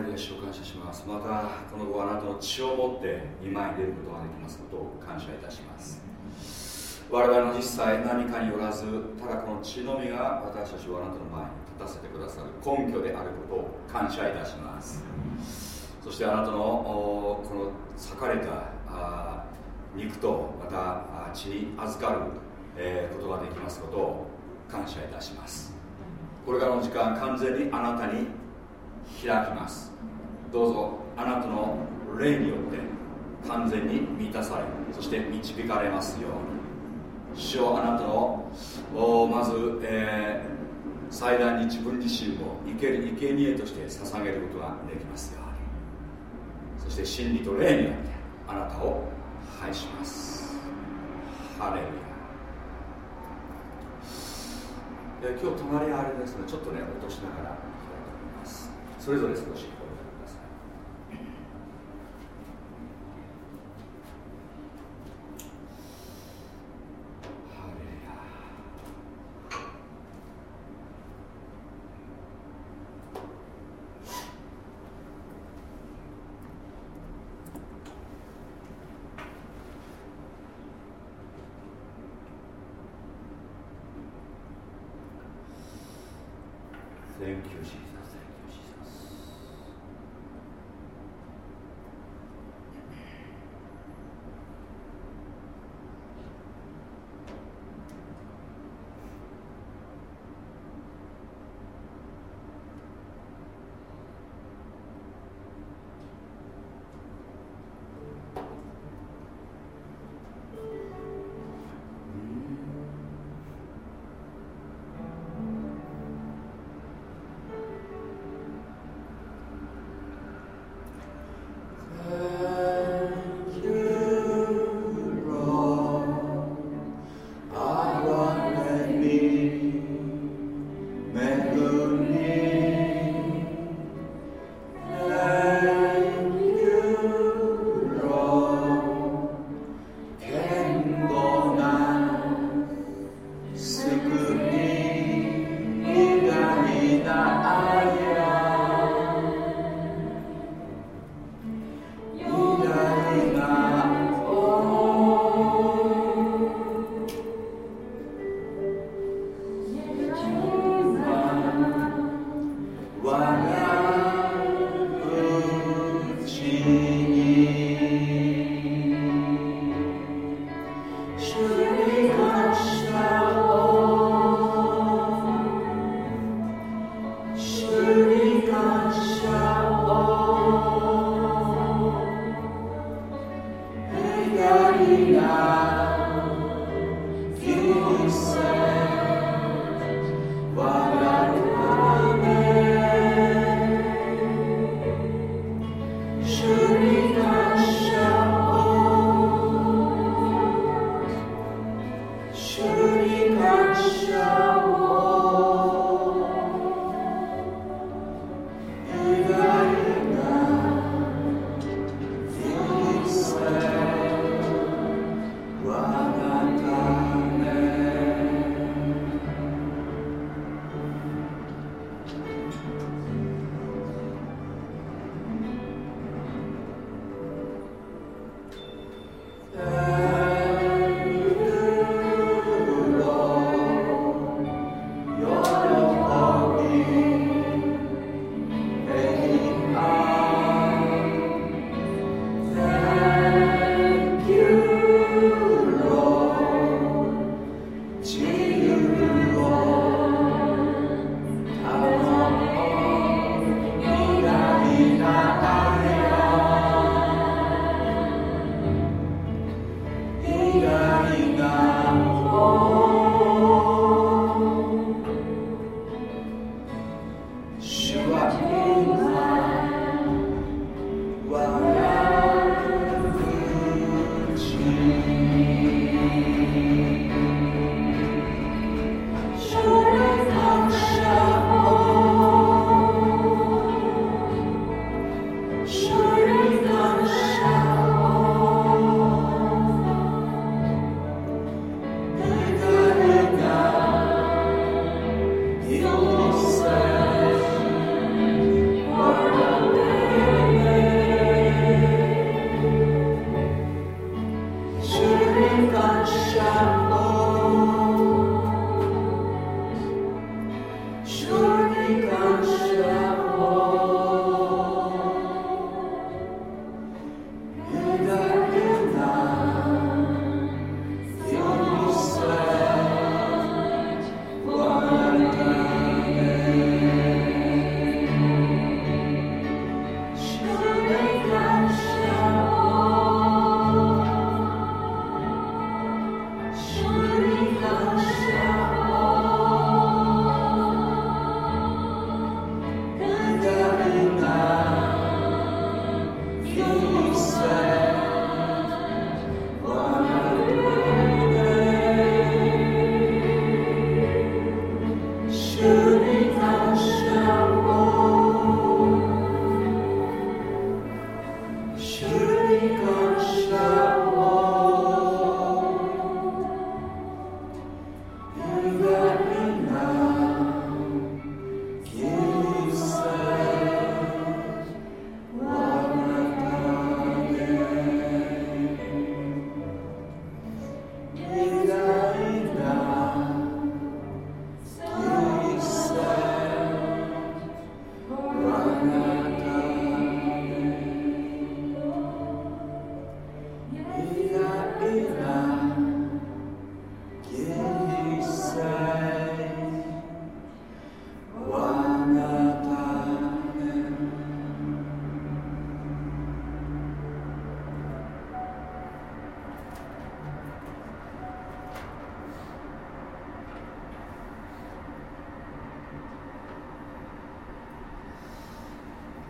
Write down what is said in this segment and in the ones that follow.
ハレルヤ主を感謝します。またこの後あなたの血を持って2枚に出ることができますことを感謝いたします。我々の実際何かによらずただこの血のみが私たちをあなたの前に立たせてくださる。根拠であることを感謝いたします。そしてあなたのこの裂かれた肉とまた血に預かる、えことができますことを感謝いたします。これからの時間完全にあなたに開きます。どうぞあなたの霊によって完全に満たされそして導かれますように。主よあなたのまず、えー、祭壇に自分自身を生ける生贄として捧げることができますように。そして真理と霊によってあなたを拝します。ハレルヤ。今日隣あれですね。ちょっとね落としながら。それぞれ少し。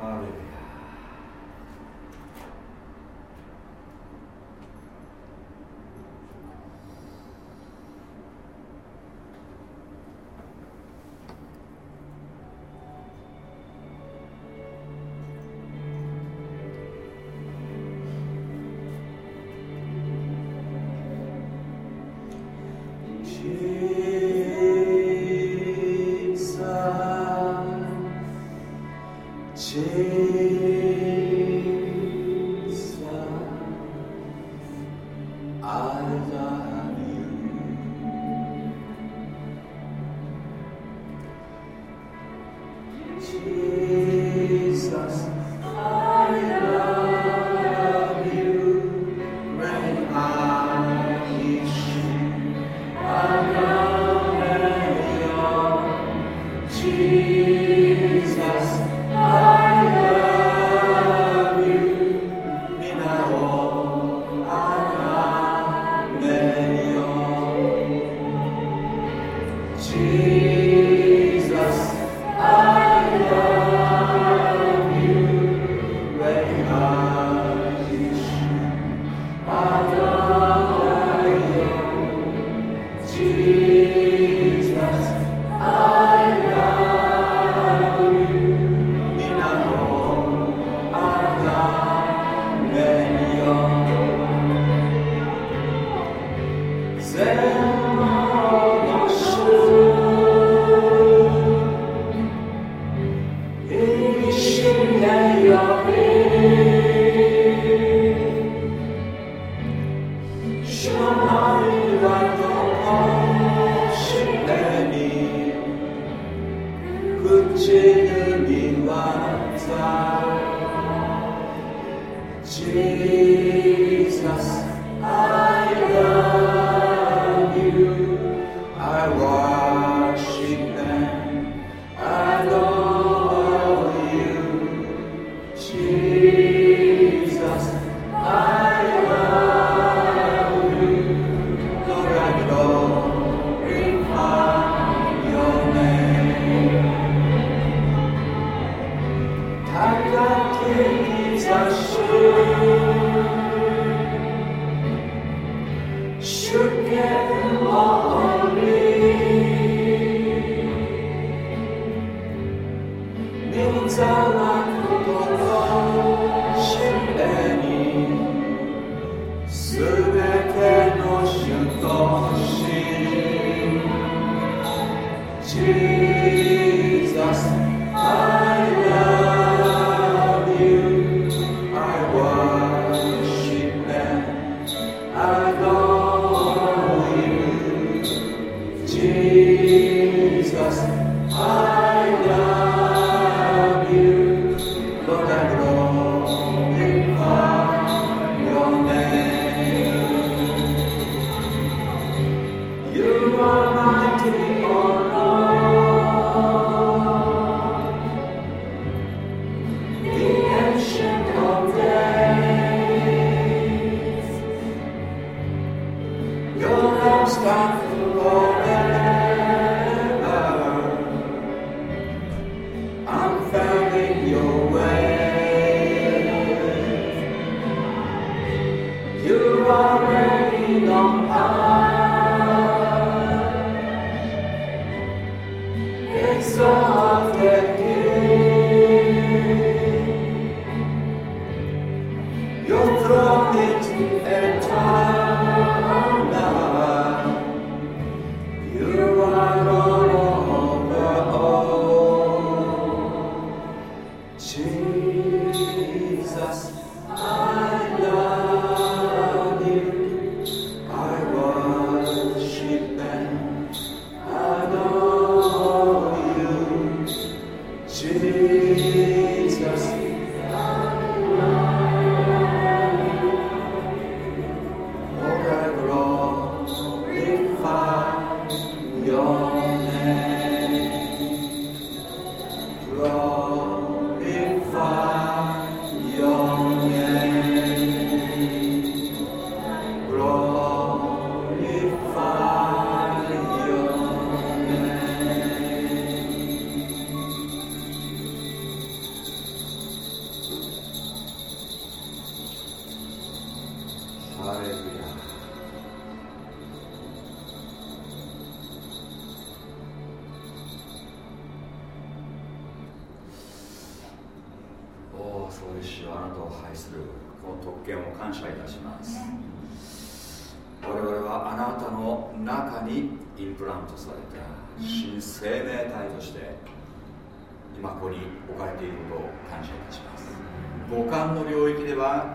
아멘.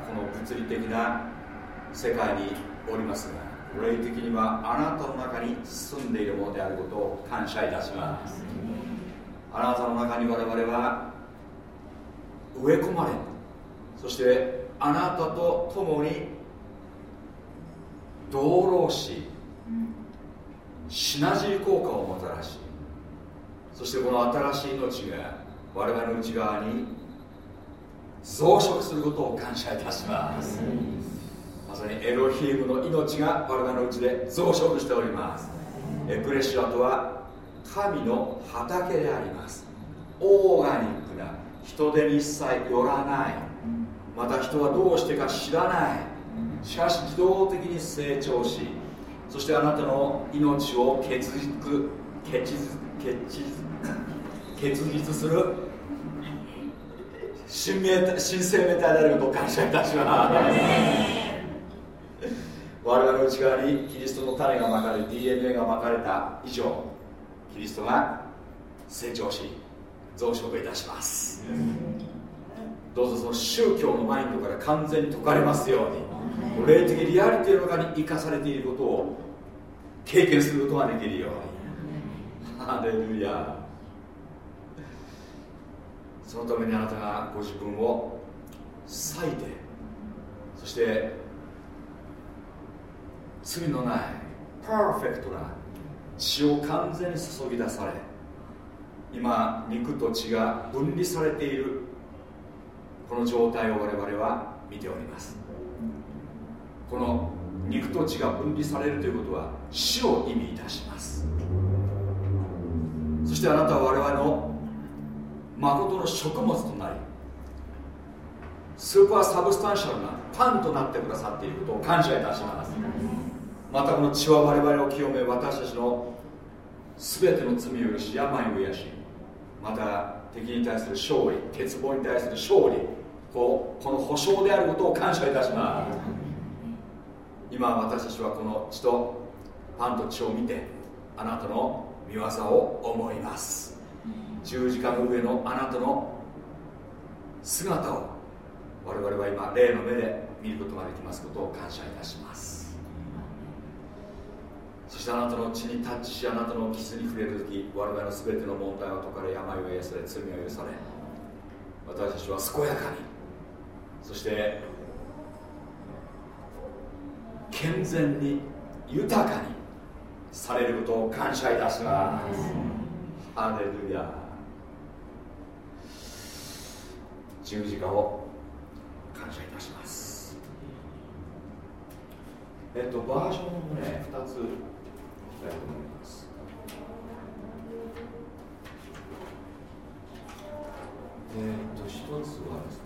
この物理的な世界におりますが霊的にはあなたの中に住んでいるものであることを感謝いたします。あなたの中に我々は植え込まれそしてあなたと共に同労しシナジー効果をもたらしそしてこの新しい命が我々の内側に増殖することを感謝いたします。まさにエロヒームの命が我々のうちで増殖しております。エクレシアとは神の畑であります。オーガニックな人手に一切よらない。また人はどうしてか知らない。しかし自動的に成長しそしてあなたの命を結実結実結実結実する新新生命体であることを感謝いたします。我々の内側にキリストの種がまかれ DNA がまかれた以上キリストが成長し増殖いたします、どうぞその宗教のマインドから完全に解かれますように霊的リアリティの中に生かされていることを経験することができるように。ハレルヤそのためにあなたがご自分を裂いてそして罪のないパーフェクトな血を完全に注ぎ出され今肉と血が分離されているこの状態を我々は見ております。この肉と血が分離されるということは死を意味いたします。そしてあなたは我々の誠の食物となり supersubstantial なパンとなってくださっていることを感謝いたします。またこの血は我々を清め私たちの全ての罪を許し病を癒しまた敵に対する勝利欠乏に対する勝利こうこの保証であることを感謝いたします。今私たちはこの血とパンと血を見てあなたの見業を思います。十字架の上のあなたの姿を我々は今霊の目で見ることができますことを感謝いたします。そしてあなたの血にタッチしあなたの傷に触れる時我々の全ての問題を解かれ病を癒され罪を許され私たちは健やかにそして健全に豊かにされることを感謝いたします。ハレルヤ十字架を感謝いたします。えっとバージョンをね2ついきたいと思います。えっと一つはですね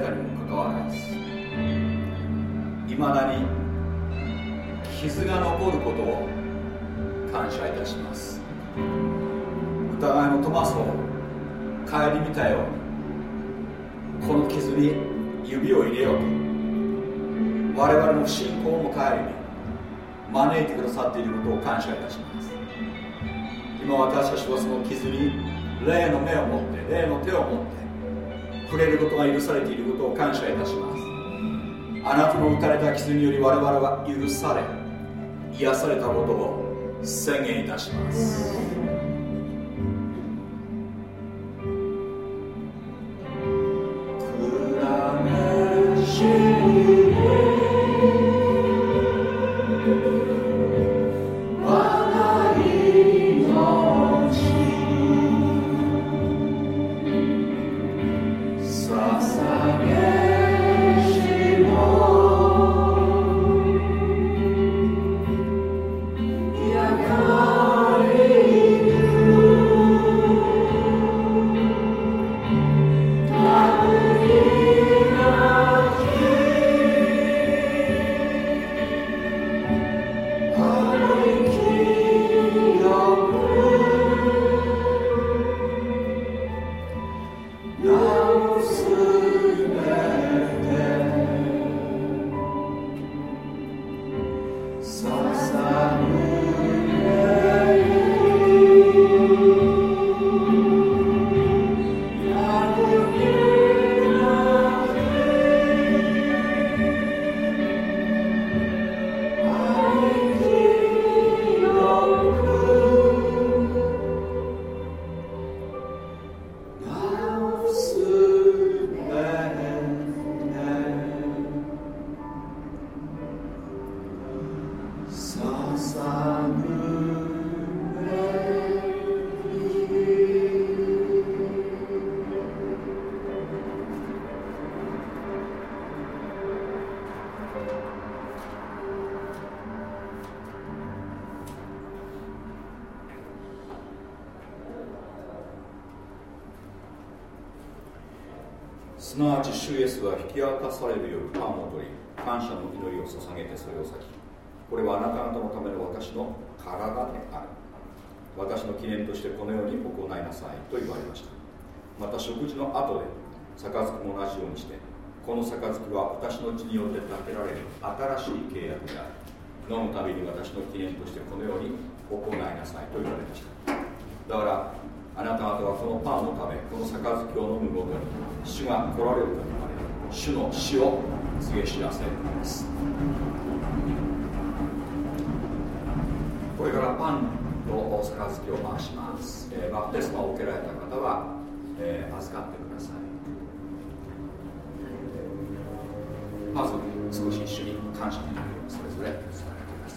たにもかかわらずいまだに傷が残ることを感謝いたします。疑いのトマスを顧みたようにこの傷に指を入れようと我々の信仰も顧み招いてくださっていることを感謝いたします。今私たちはその傷に霊の目を持って霊の手を持って触れることが許されていることを感謝いたします。あなたの打たれた傷により我々は許され癒されたことを宣言いたします。によって建てられる新しい契約である。飲むたびに私の記念としてこのように行いなさいと言われました。だからあなた方はこのパンを食べこの杯を飲むごとに主が来られると言われ主の死を告げ知らせるのです。これからパンと杯を回します、えー、バプテスマを受けられた方は、えー、預かってください。まず少し一緒に感謝の祈りをそれぞれ。伝えてくださ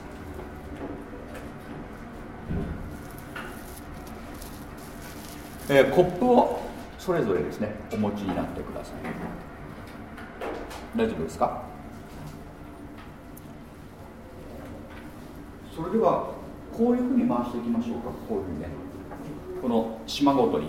いえー、コップをそれぞれですねお持ちになってください。大丈夫ですか？それではこういうふうに回していきましょうかこういうふうにね。この島ごとに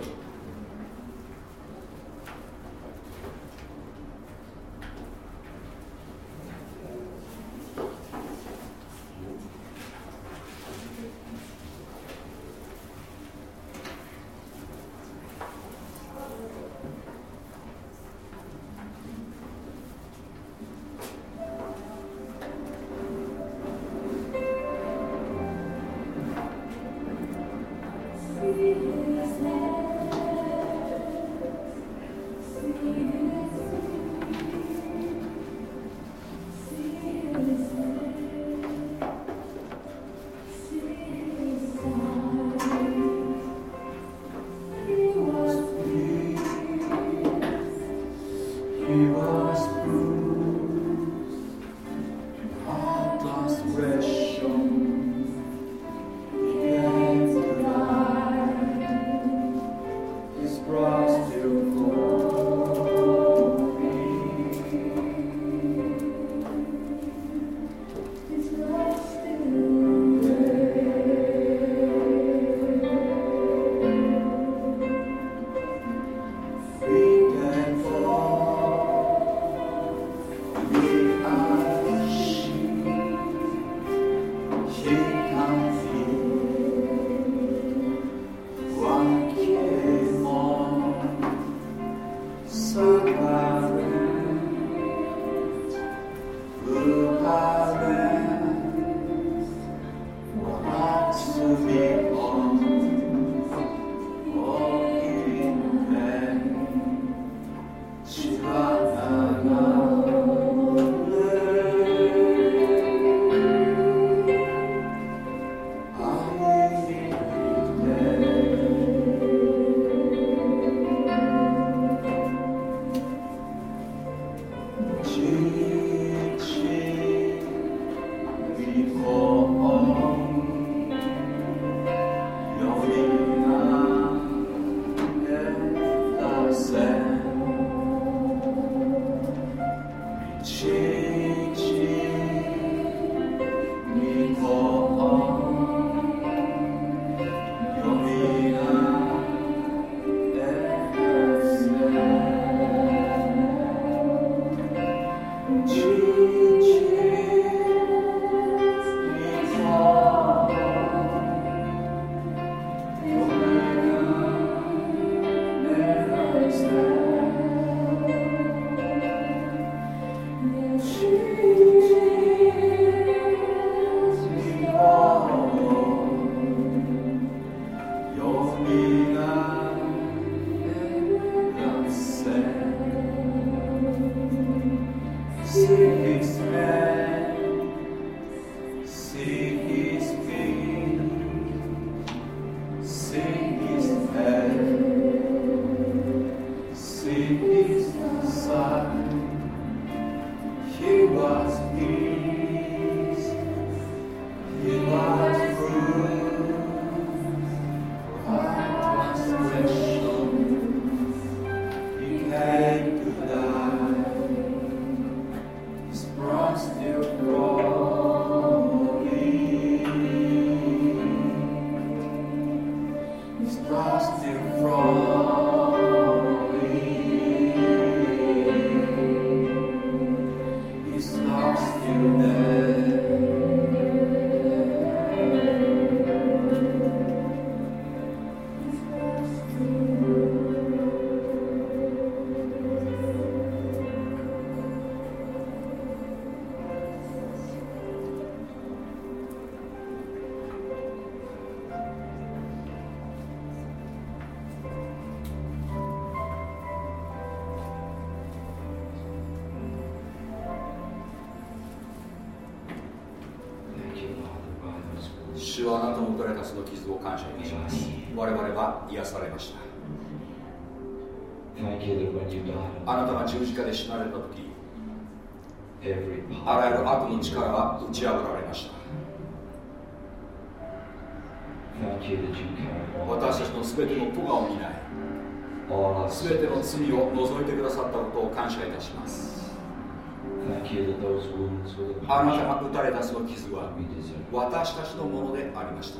私たちのものでありました。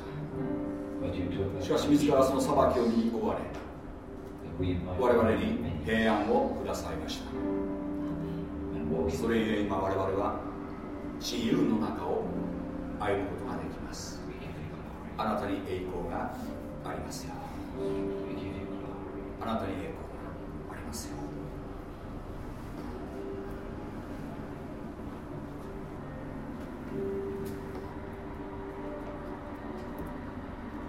しかし自らその裁きを身に追われ我々に平安をくださいました。それゆえ今我々は自由の中を歩むことができます。あなたに栄光がありますよ。あなたに栄光がありますよ。う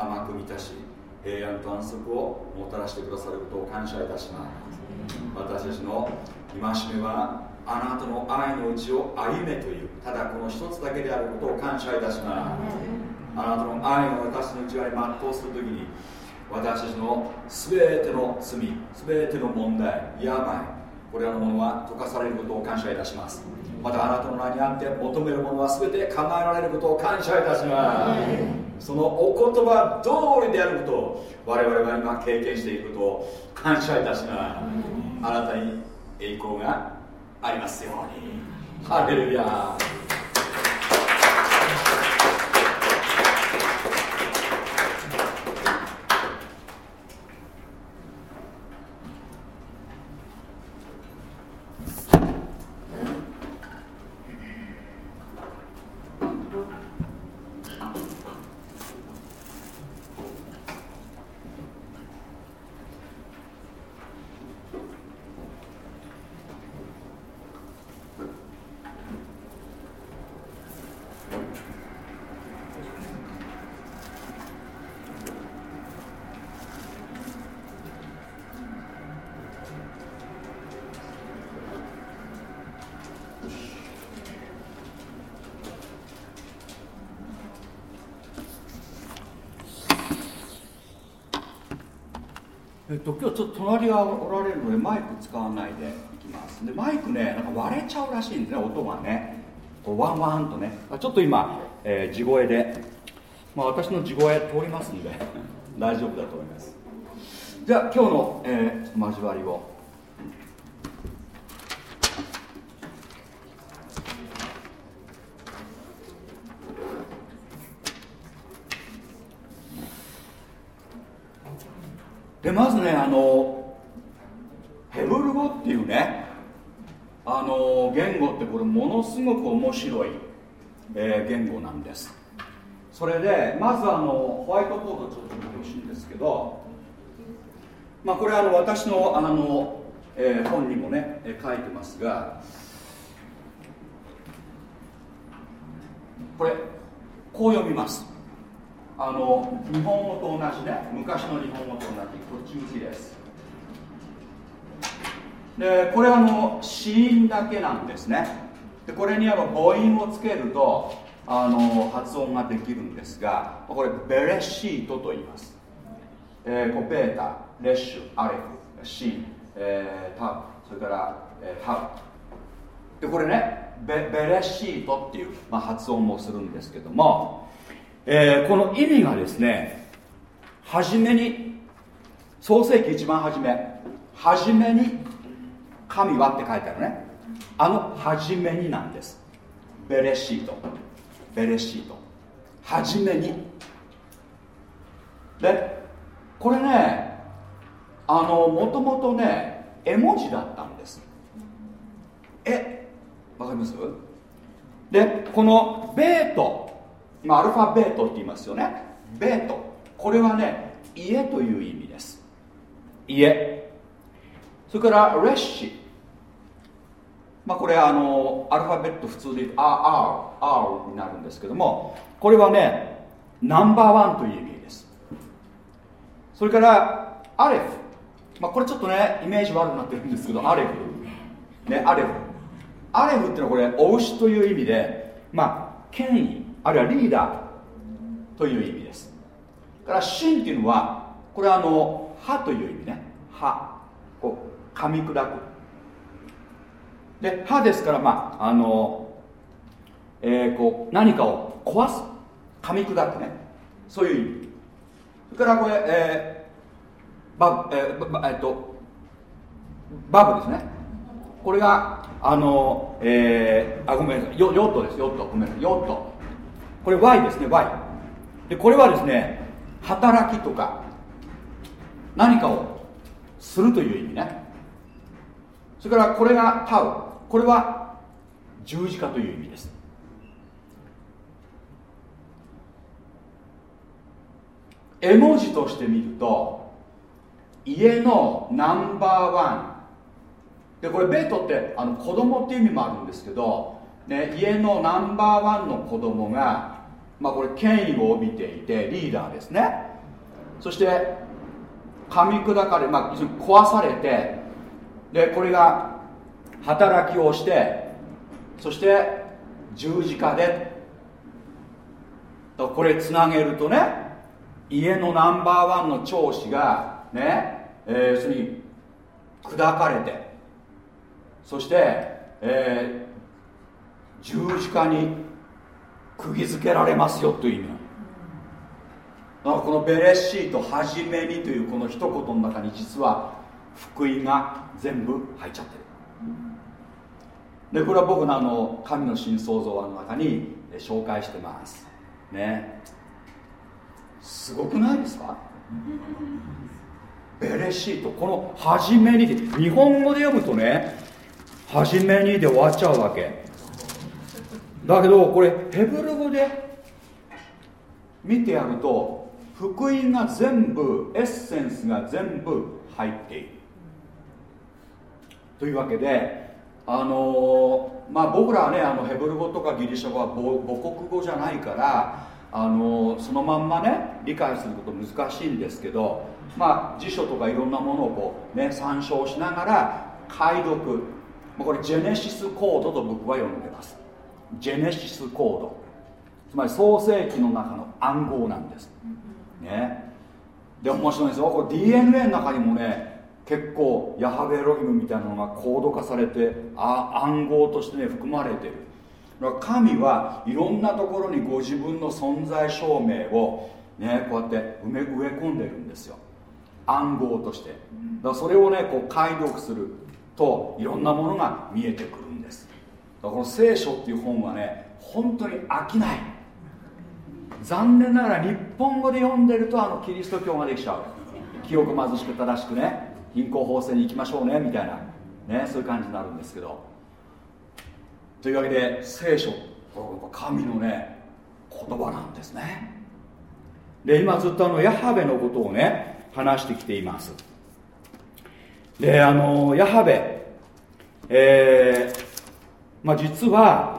甘く満たし平安と安息をもたらしてくださることを感謝いたします。私たちの戒めはあなたの愛のうちを歩めというただこの一つだけであることを感謝いたします。あなたの愛を私の内側に全うするときに私たちの全ての罪全ての問題病これらのものは溶かされることを感謝いたします。またあなたの名にあって求めるものは全て叶えられることを感謝いたします。そのお言葉通りであることを我々は今経験していることを感謝いたします、あなたに栄光がありますように。ハレルヤちょっと隣がおられるのでマイク使わないでいきます。でマイクねなんか割れちゃうらしいんですね音がね。こうワンワンとね。ちょっと今、えー、地声で、まあ、私の地声通りますんで大丈夫だと思います。じゃあ今日の、えー、交わりを。でまずねあのヘブル語っていうねあの言語ってこれものすごく面白い、えー、言語なんです。それでまずあのホワイトボードちょっと見てほしいんですけどまあこれあの私のあの、えー、本にもね書いてますがこれこう読みます。あの日本語と同じね昔の日本語と同じこっち向きです。でこれはの子音だけなんですね。でこれにあの母音をつけるとあの発音ができるんですがこれベレシートと言います、えー、コペータレッシュアレフシー、えー、タブそれから、えー、タブ。でこれねベベレシートっていう、まあ、発音もするんですけどもえー、この意味がですね初めに創世紀一番初め初めに神はって書いてあるね。あの初めになんです。ベレシート。ベレシート。初めに。でこれねあのもともとね絵文字だったんです。えわかります？でこのベート、まあ、アルファベートって言いますよね。ベート。これはね家という意味です。家。それからレッシ。まあこれあのアルファベット普通で言うと R, R になるんですけどもこれはねナンバーワンという意味です。それからアレフ、まあ、これちょっとねイメージ悪くなってるんですけどアレフ。ねアレフ。アレフっていうのはこれお牛という意味でまあ権威あるいはリーダーという意味です。から真っていうのはこれはあの歯という意味ね。歯こう噛み砕く。で歯ですからまああの、えー、こう何かを壊す。噛み砕くね。そういう意味。それからこれ、えー、バ、えーばえー、っとバブですね。これがあの、えー、あごめんなさい。ヨヨットです。ヨット。ごめんなさい。ヨット。これ Y ですね Y でこれはですね働きとか何かをするという意味ね。それからこれがタウこれは十字架という意味です。絵文字として見ると家のナンバーワンでこれベートってあの子供っていう意味もあるんですけど、ね、家のナンバーワンの子供がまあこれ権威を帯びていてリーダーですね。そして噛み砕かれ、まあ、壊されてでこれが働きをしてそして十字架でとこれつなげるとね家のナンバーワンの長子がね、えー、要するに砕かれてそして、えー、十字架に釘付けられますよという意味なの。このベレシートはじめにというこの一言の中に実は福音が全部入っちゃってる。でこれは僕のあの神の新創造の中に紹介してます。ね。すごくないですか？ベレシートこの「はじめに」日本語で読むとね「はじめに」で終わっちゃうわけ。だけどこれヘブル語で見てやると福音が全部エッセンスが全部入っている。というわけであのー、まあ僕らはねあのヘブル語とかギリシャ語は母国語じゃないからあのー、そのまんまね理解すること難しいんですけどまあ辞書とかいろんなものをこうね参照しながら解読。これジェネシスコードと僕は呼んでます。ジェネシスコードつまり創世記の中の暗号なんです。ね。で面白いですよ。これ DNA の中にもね結構ヤハベエロヒムみたいなのがコード化されてあ暗号としてね含まれてる。だから神はいろんなところにご自分の存在証明をねこうやって埋め植え込んでるんですよ。暗号として。だそれをねこう解読するといろんなものが見えてくるんです。この聖書っていう本はね本当に飽きない。残念ながら日本語で読んでるとあのキリスト教ができちゃう。記憶貧しく正しくね貧困法制に行きましょうねみたいなねそういう感じになるんですけど。というわけで聖書神のね言葉なんですね。で今ずっとあのヤハベのことをね話してきています。であのヤハベえー、まあ実は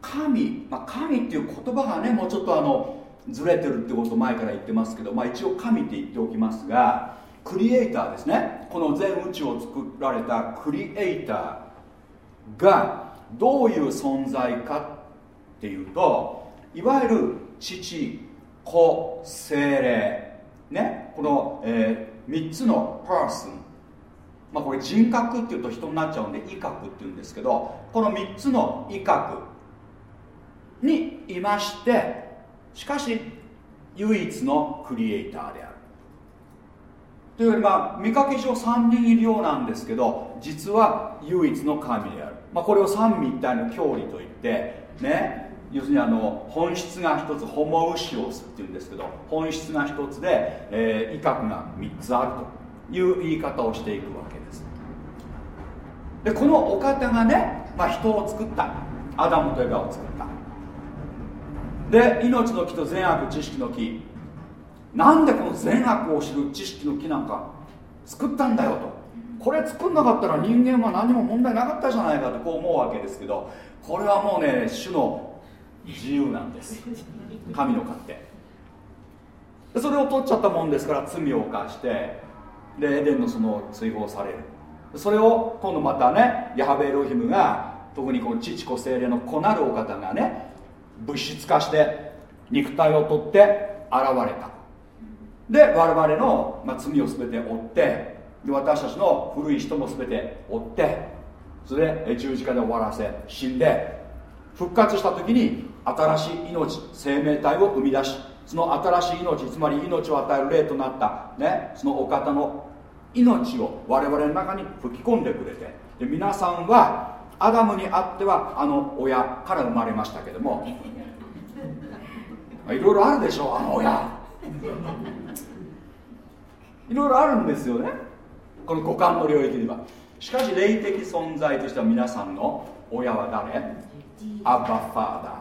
神、まあ、神っていう言葉がねもうちょっとあのずれてるってこと前から言ってますけど、まあ、一応神って言っておきますがクリエイターですね。この全宇宙を作られたクリエイターがどういう存在かっていうといわゆる父子精霊。ね。この、えー、3つのパーソンまあこれ人格っていうと人になっちゃうんで威嚇っていうんですけどこの3つの威嚇にいましてしかし唯一のクリエイターである。というよりまあ見かけ上3人いるようなんですけど実は唯一の神である、まあ、これを三位一体の教理といってね要するにあの本質が一つホモウシオスっていうんですけど本質が一つで、えー、威嚇が3つあると。いう言い方をしていくわけです。でこのお方がね、まあ、人を作った。アダムとエバを作った。で命の木と善悪知識の木。なんでこの善悪を知る知識の木なんか作ったんだよと。これ作んなかったら人間は何も問題なかったじゃないかとこう思うわけですけど。これはもうね主の自由なんです。神の勝手。それを取っちゃったもんですから罪を犯して。でエデンのその追放される。それを今度またねヤハベエロヒムが特にこの父子精霊の子なるお方がね物質化して肉体を取って現れた。で我々の、まあ、罪を全て負ってで私たちの古い人も全て追ってそれで十字架で終わらせ死んで復活した時に新しい命生命体を生み出しその新しい命つまり命を与える霊となった、ね、そのお方の命を我々の中に吹き込んでくれてで皆さんはアダムにあってはあの親から生まれましたけども いろいろあるでしょうあの親。いろいろあるんですよね。この五感の領域には。しかし霊的存在としては皆さんの親は誰？アッバファーダー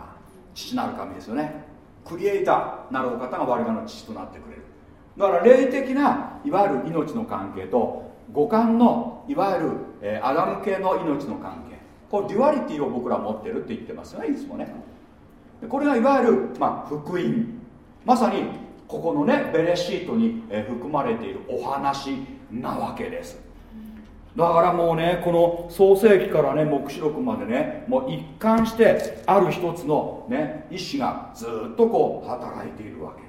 父なる神ですよね。 Creator なるお方が我々の父となってくれる。だから霊的ないわゆる命の関係と五感のいわゆる、えー、アダム系の命の関係。こう duality を僕ら持ってるって言ってますよねいつもね。これがいわゆる、まあ、福音。まさにここのねベレシートに、えー、含まれているお話なわけです。だからもうねこの創世紀からね黙示録までねもう一貫してある一つのね意志がずっとこう働いているわけ。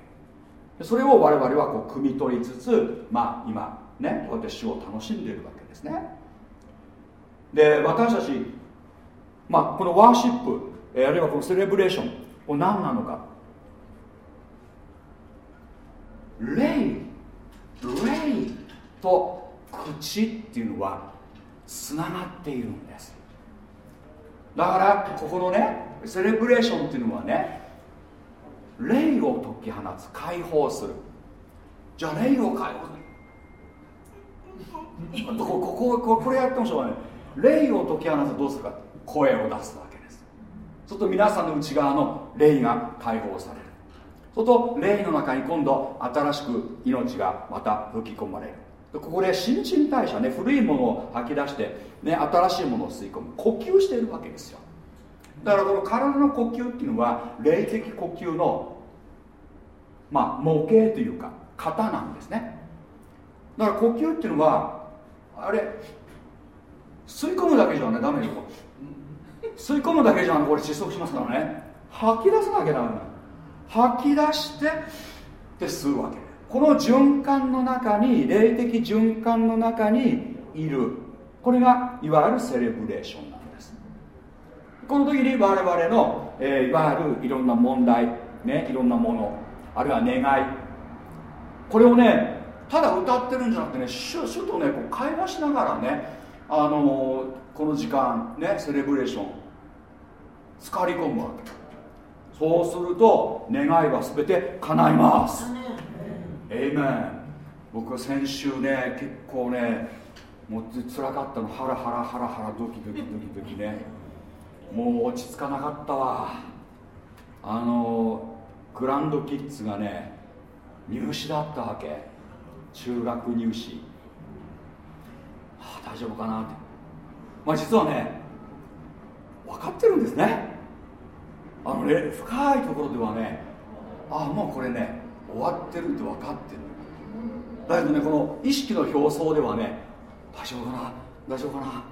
それを我々はこう汲み取りつつまあ今ねこうやって主を楽しんでいるわけですね。で私たちまあこのワーシップあるいはこのセレブレーションこれ何なのか。霊霊と口っていうのはつながっているんです。だからここのねセレブレーションっていうのはね霊を解き放つ解放するじゃあ霊を解放する。ここここれやってもしょうがない。霊を解き放つとどうするか。声を出すわけです。そうすると皆さんの内側の霊が解放される。そうすると霊の中に今度新しく命がまた吹き込まれる。ここで新陳代謝ね古いものを吐き出して、ね、新しいものを吸い込む。呼吸しているわけですよ。だからこの体の呼吸っていうのは霊的呼吸のまあ模型というか型なんですね。だから呼吸っていうのはあれ吸い込むだけじゃねダメよ。吸い込むだけじゃこれ窒息しますからね。吐き出さなきゃダメなの。吐き出してで吸うわけ。この循環の中に霊的循環の中にいる。これがいわゆるセレブレーション。この時に我々の、えー、いわゆるいろんな問題ねいろんなものあるいは願い。これをねただ歌ってるんじゃなくてね主主とねこう会話しながらねあのー、この時間ねセレブレーション浸かり込むわけ。そうすると願いは全て叶います。エイメン。僕は先週ね結構ねもう辛かったの。ハラハラハラハラドキドキドキドキねもう落ち着かなかったわ。あのグランドキッズがね入試だったわけ。中学入試、はあ、大丈夫かなって。まあ実はね分かってるんですね。あのね深いところではねああもうこれね終わってるって分かってる。だけどねこの意識の表層ではね大丈夫かな大丈夫かな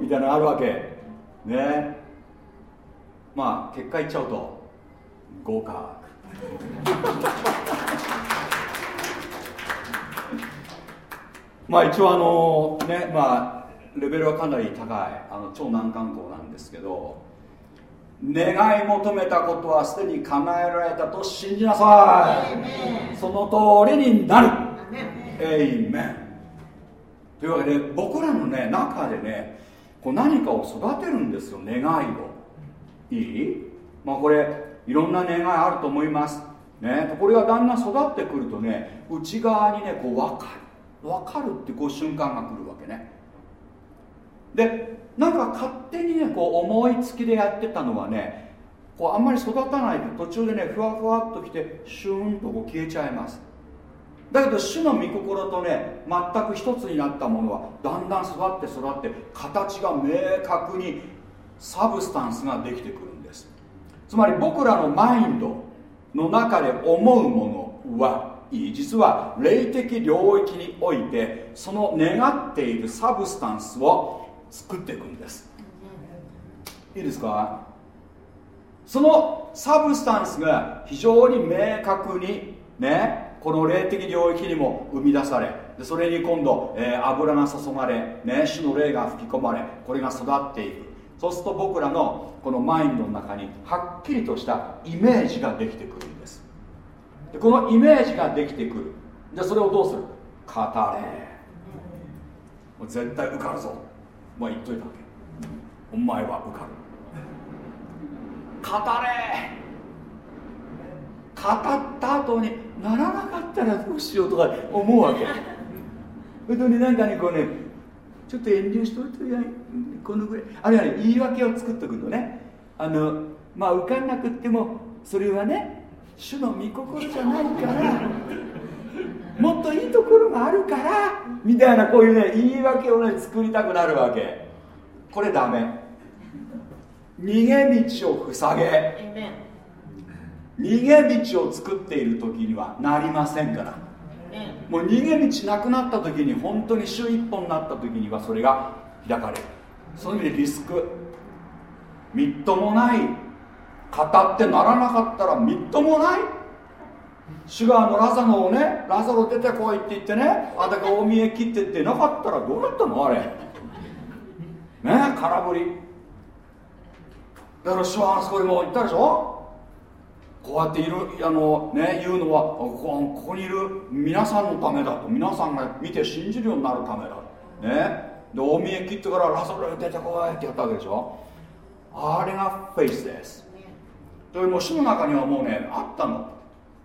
みたいなのあるわけ。ね。まあ結果言っちゃうと合格。まあ一応あのねまあレベルはかなり高いあの超難関校なんですけど願い求めたことはすでに叶えられたと信じなさい。その通りになる。エイメン。というわけで僕らのね中でねこう何かを育てるんですよ願いを。いい？まあこれいろんな願いあると思います。ね。これがだんだん育ってくるとね内側にねこう分かる。分かるってこう瞬間が来るわけね。でなんか勝手にねこう思いつきでやってたのはねこうあんまり育たないで途中でねふわふわっときてシューンとこう消えちゃいます。だけど主の御心とね全く一つになったものはだんだん育って育って形が明確にsubstance ができてくるんです。つまり僕らのマインドの中で思うものは実は霊的領域においてその願っている substance を作っていくんです。いいですか？その substance が非常に明確にねこの霊的領域にも生み出されでそれに今度、えー、油が注がれ、ね、主の霊が吹き込まれこれが育っていく。そうすると僕らのこのマインドの中にはっきりとしたイメージができてくるんです。でこのイメージができてくる。じゃあそれをどうする？語れ。もう絶対受かるぞ。もう言っといたわけ。お前は受かる。語れ。った後にならなかったらどうしようとか思うわけ。本当になんかねこうねちょっと遠慮しといてこのぐらい。あるいは、ね、言い訳を作っとくのね。あのまあ受かんなくってもそれはね主の御心じゃないからもっといいところがあるからみたいなこういうね言い訳をね作りたくなるわけ。これダメ。逃げ道を塞げ。逃げ道を作っている時にはなりませんから。もう逃げ道なくなった時に本当に週一本になった時にはそれが開かれる。そういう意味でリスクみっともない語ってならなかったらみっともない。主があのラザロをねラザロ出てこいって言ってねあだけ大見え切ってってなかったらどうなったのあれ。ね空振り。だから主はあそこでも言ったでしょ？こうやっているあの、ね、言うのはここにいる皆さんのためだと皆さんが見て信じるようになるためだね。で大見え切ってからラサロ出てこいってやったわけでしょ。あれがフェイスです。でも死の中にはもうねあったの。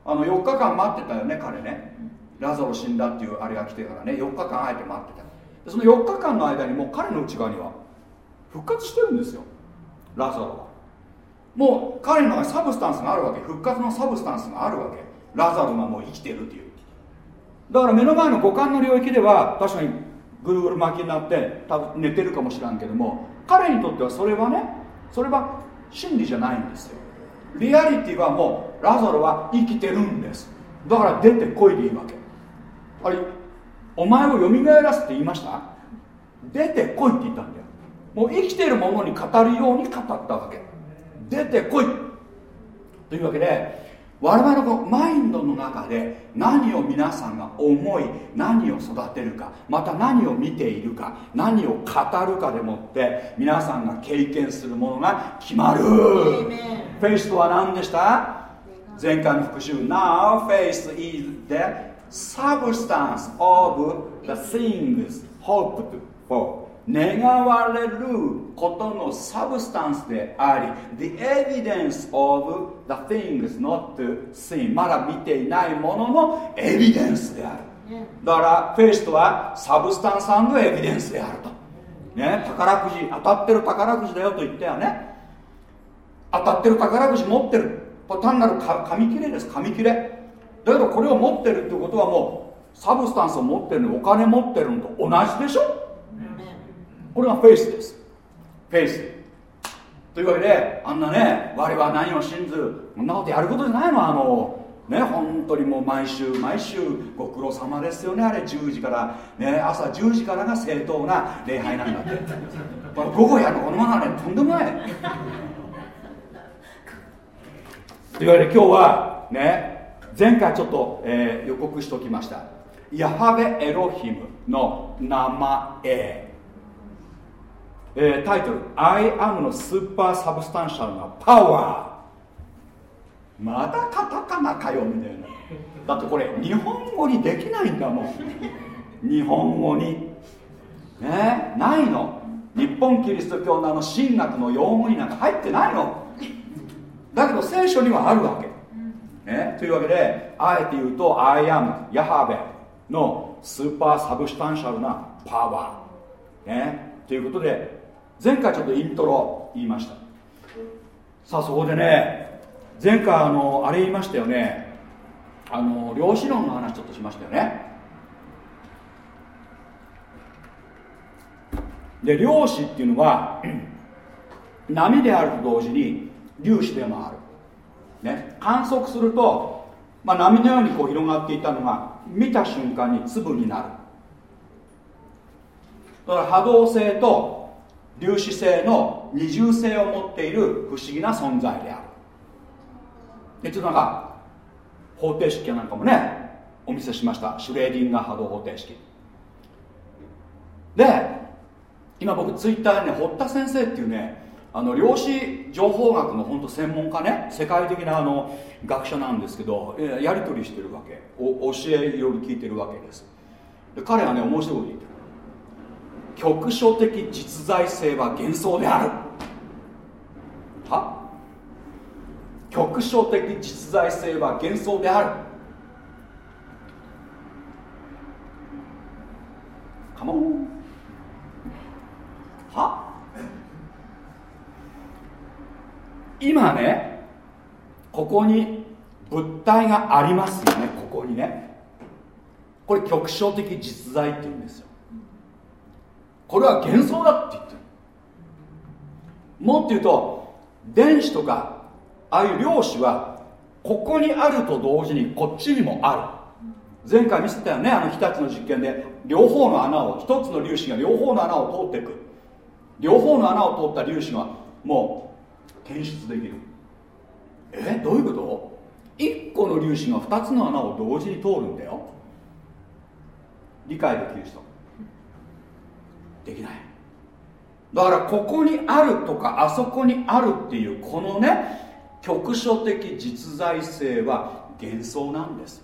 あの4日間待ってたよね彼ね。ラザロ死んだっていうあれが来てからね。4日間あえて待ってた。でその4日間の間にもう彼の内側には復活してるんですよ。ラザロは。もう彼の中に substance があるわけ。復活の substance があるわけ。ラザロがもう生きてるっていう。だから目の前の五感の領域では確かにぐるぐる巻きになって多分寝てるかもしらんけども彼にとってはそれはねそれは真理じゃないんですよ。リアリティはもうラザロは生きてるんです。だから出てこいでいいわけ。あれお前を蘇らすって言いました？出てこいって言ったんだよ。もう生きてるものに語るように語ったわけ。出てこい。というわけで我々のこのマインドの中で何を皆さんが思い何を育てるかまた何を見ているか何を語るかでもって皆さんが経験するものが決まる。フェイスとは何でした？前回の復習。Now faith is the substance of the things hoped for 願われることの substance であり The evidence of the things not seen まだ見ていないもののエビデンスである。だから faith とは substance エビデンスであると。ね。宝くじ当たってる宝くじだよと言ったよね。当たってる宝くじ持ってる。単なる紙切れです。紙切れ。だけどこれを持ってるってことはもう substance を持ってるのお金持ってるのと同じでしょ？これがフェイスです。フェイス。というわけであんなね我は何を信ずこんなことやることじゃないの。あのね本当にもう毎週毎週ご苦労様ですよね。あれ10時からね朝10時からが正当な礼拝なんだって。これ午後やるのこのままねとんでもない。というわけで今日はね前回ちょっと、えー、予告しておきました。ヤハウェエロヒムの名前。えー、タイトル「I am の super substantial なパワー」またカタカナかよみたいな。だってこれ日本語にできないんだもん。日本語に。ね？ないの。日本キリスト教のあの神学の用語になんか入ってないの。だけど聖書にはあるわけ、ね、というわけであえて言うと「I am ヤハウェ」の super substantial なパワー。ね？ということで前回ちょっとイントロ言いました。さあそこでね前回あのあれ言いましたよね。あの量子論の話ちょっとしましたよね。で量子っていうのは波であると同時に粒子でもある、ね、観測すると、まあ、波のようにこう広がっていたのが見た瞬間に粒になる。だから波動性と粒子性の二重性を持っている不思議な存在である。でちょっとなんか方程式なんかもねお見せしました。シュレーディンガー波動方程式。で今僕ツイッターにね堀田先生っていうねあの量子情報学の本当専門家ね世界的なあの学者なんですけどやり取りしてるわけ。お教えいろいろ聞いてるわけです。で彼はね面白いこと言ってる。局所的実在性は幻想である。は？局所的実在性は幻想である。カモンは？今ねここに物体がありますよね。ここにね。これ局所的実在って言うんですよ。これは幻想だって言ってる。もっと言うと電子とかああいう量子はここにあると同時にこっちにもある。前回見せたよねあの日立の実験で両方の穴を一つの粒子が両方の穴を通っていく。両方の穴を通った粒子がもう検出できる。え？どういうこと？1個の粒子が2つの穴を同時に通るんだよ。理解できる人。できない。だからここにあるとかあそこにあるっていうこのね局所的実在性は幻想なんです。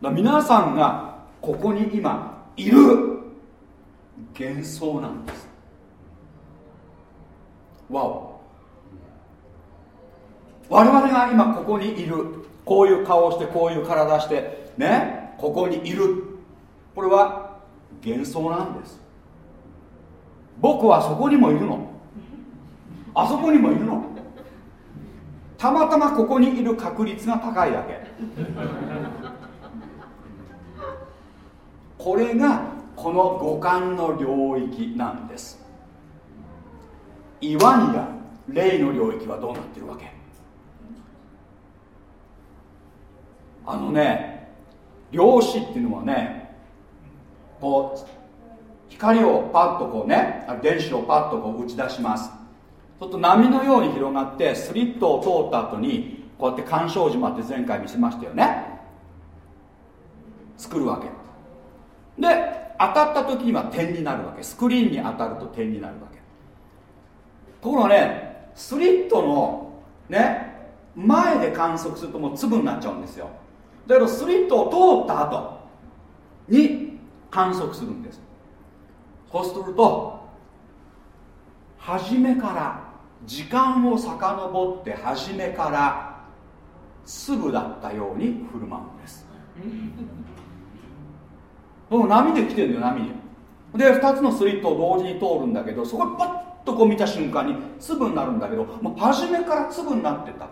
だ皆さんがここに今いる。幻想なんです。わお。我々が今ここにいる。こういう顔をしてこういう体してねここにいる。これは幻想なんです。僕はそこにもいるの。あそこにもいるの。たまたまここにいる確率が高いだけ。これがこの五感の領域なんです。岩にある霊の領域はどうなってるわけ。あのね量子っていうのはねこう光をパッとこうね電子をパッとこう打ち出します。ちょっと波のように広がってスリットを通った後にこうやって干渉島って前回見せましたよね。作るわけ。で当たった時には点になるわけ。スクリーンに当たると点になるわけ。ところがねスリットのね前で観測するともう粒になっちゃうんですよ。だけどスリットを通った後に観測するんです。そうすると初めから時間を遡って初めから粒だったように振る舞うんです。もう波で来てるんだよ波に。で2つのスリットを同時に通るんだけどそこでパッとこう見た瞬間に粒になるんだけどもう初めから粒になってた。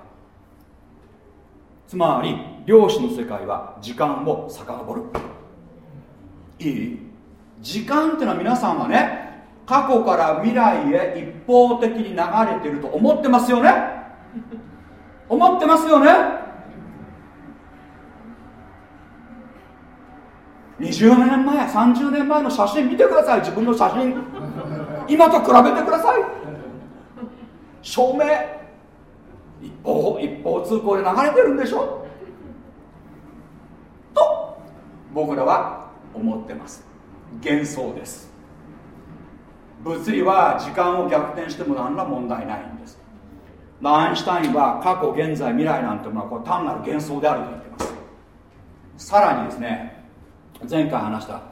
つまり量子の世界は時間を遡る。いい？時間っていうのは皆さんはね過去から未来へ一方的に流れてると思ってますよね？思ってますよね？20年前30年前の写真見てください。自分の写真。今と比べてください。照明。一方一方通行で流れてるんでしょ？と僕らは思ってます。幻想です。物理は時間を逆転しても何ら問題ないんです。アインシュタインは過去現在未来なんてものはこれ単なる幻想であると言ってます。さらにですね前回話した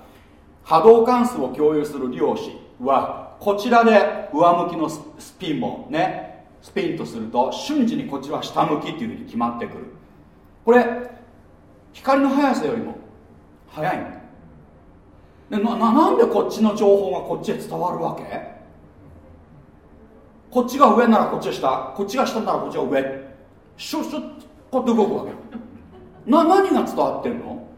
波動関数を共有する量子はこちらで上向きのスピンもねスピンとすると瞬時にこっちは下向きっていうふうに決まってくる。これ光の速さよりも速いんだ。でななんでこっちの情報がこっちへ伝わるわけ？こっちが上ならこっちが下。こっちが下ならこっちが上。シュッシュッこうやって動くわけ。な何が伝わってんの？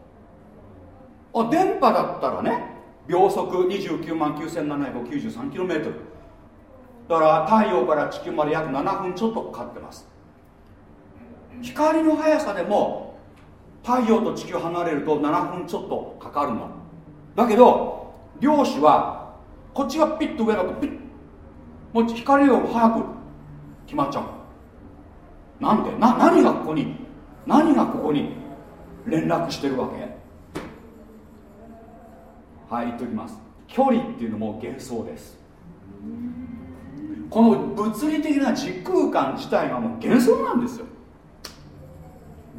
あ電波だったらね秒速29万 9793km だから太陽から地球まで約7分ちょっとかかってます。光の速さでも太陽と地球離れると7分ちょっとかかるの。だけど量子はこっちがピッと上だとピッもう光より早く決まっちゃう。なんで？な何がここに何がここに連絡してるわけ？はい言っときます。距離っていうのも幻想です。この物理的な時空間自体がもう幻想なんですよ。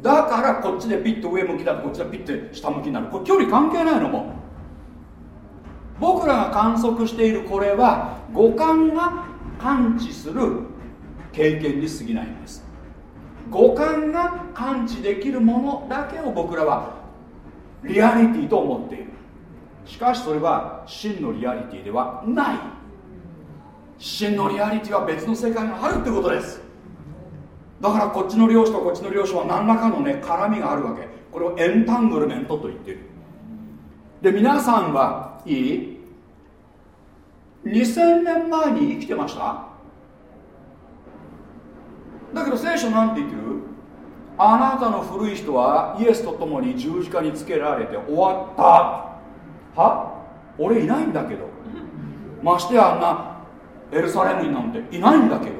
だからこっちでピッと上向きだとこっちでピッて下向きになる。これ距離関係ないのも僕らが観測しているこれは五感が感知する経験に過ぎないんです。五感が感知できるものだけを僕らはリアリティと思っている。しかしそれは真のリアリティではない。真のリアリティは別の世界があるってことです。だからこっちの漁師とこっちの漁師は何らかのね絡みがあるわけ。これをエンタングルメントと言ってる。で皆さんはいい2000年前に生きてました？だけど聖書なんて言ってる？あなたの古い人はイエスと共に十字架につけられて終わった。は？俺いないんだけど。ましてやあんなエルサレムになんていないんだけど。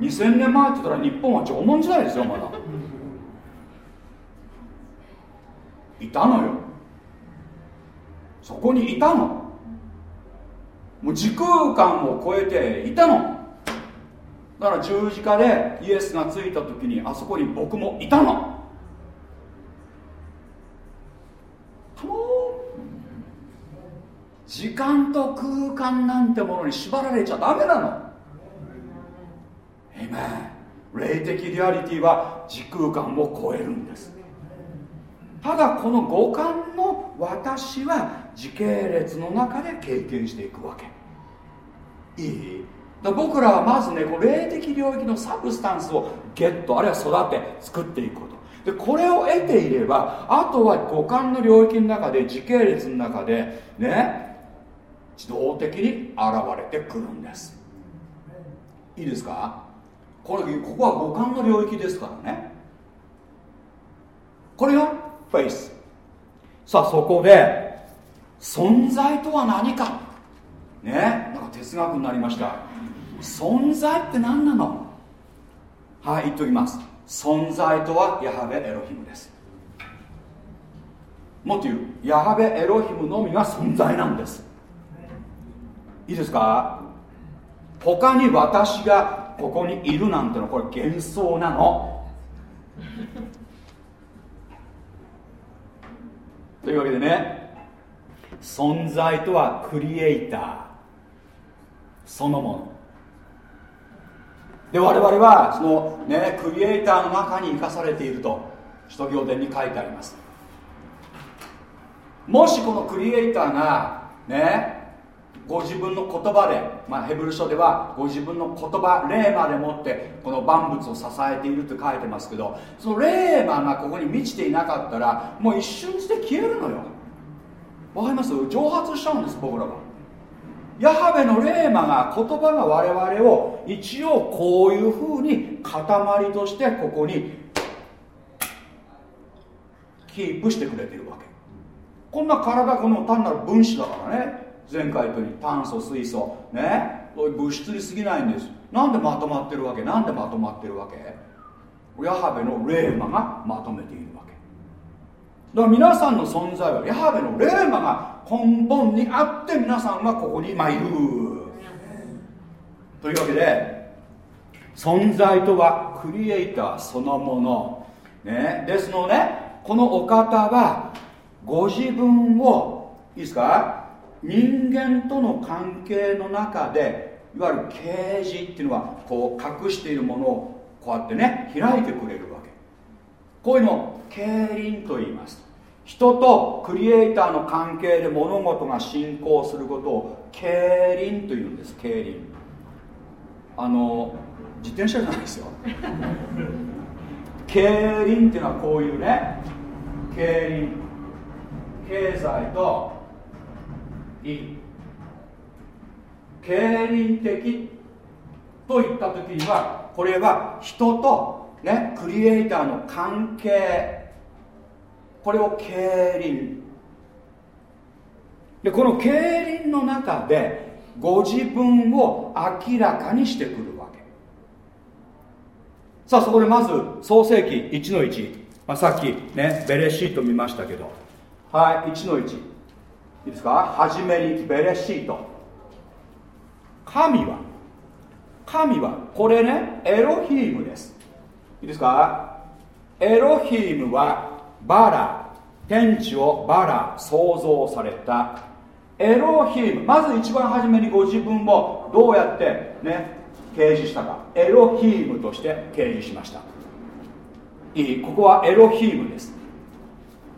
2000年前って言ったら日本は縄文時代ですよまだ。いたのよ。そこにいたの。もう時空間を超えていたの。だから十字架でイエスがついた時にあそこに僕もいたの。時間と空間なんてものに縛られちゃダメなの。えめ霊的リアリティは時空間を超えるんです。ただこの五感の私は時系列の中で経験していくわけ。いい。だ僕らはまずねこう霊的領域のサブスタンスをゲットあるいは育て作っていくこと。でこれを得ていればあとは五感の領域の中で時系列の中でね自動的に現れてくるんです。いいですか？これここは五感の領域ですからね。これがフェイスさあそこで存在とは何か？ね？なんか哲学になりました。存在って何なの？はい言っときます。存在とはヤハベエロヒムです。もっと言う。ヤハベエロヒムのみが存在なんです。いいですか？他に私がここにいるなんてのこれ幻想なの。というわけでね存在とはクリエイターそのもの。で我々はそのねクリエイターの中に生かされていると首都行伝に書いてあります。もしこのクリエイターがねご自分の言葉で、まあ、ヘブル書ではご自分の言葉霊魔でもってこの万物を支えているって書いてますけどその霊魔がここに満ちていなかったらもう一瞬で消えるのよ。わかります？蒸発しちゃうんです僕らは。ヤハベの霊魔が言葉が我々を一応こういうふうに塊としてここにキープしてくれてるわけ。こんな体この単なる分子だからね。前回言ったように炭素水素。ね？物質に過ぎないんです。なんでまとまってるわけ？なんでまとまってるわけ？ヤハベの霊魔がまとめているわけ。だから皆さんの存在はヤハベの霊魔が根本にあって皆さんはここに今いる。というわけで存在とはクリエイターそのもの、ね、ですので、ね、このお方はご自分をいいですか？人間との関係の中でいわゆる啓示っていうのはこう隠しているものをこうやってね開いてくれるわけ。こういうのを競輪と言います。人とクリエイターの関係で物事が進行することを競輪というんです競輪あの自転車じゃないですよ。競輪っていうのはこういうね競輪経済とい競輪的といった時にはこれは人と、ね、クリエイターの関係。これを競輪。でこの競輪の中でご自分を明らかにしてくるわけ。さあそこでまず創世記1の1、まあ、さっきねベレシート見ましたけど。はい1の1いいですか？初めにベレシート。神は神はこれねエロヒームです。いいですか？エロヒームはバラ天地をバラ創造された。エロヒームまず一番初めにご自分をどうやってね掲示したか。エロヒームとして掲示しました。いいここはエロヒームです。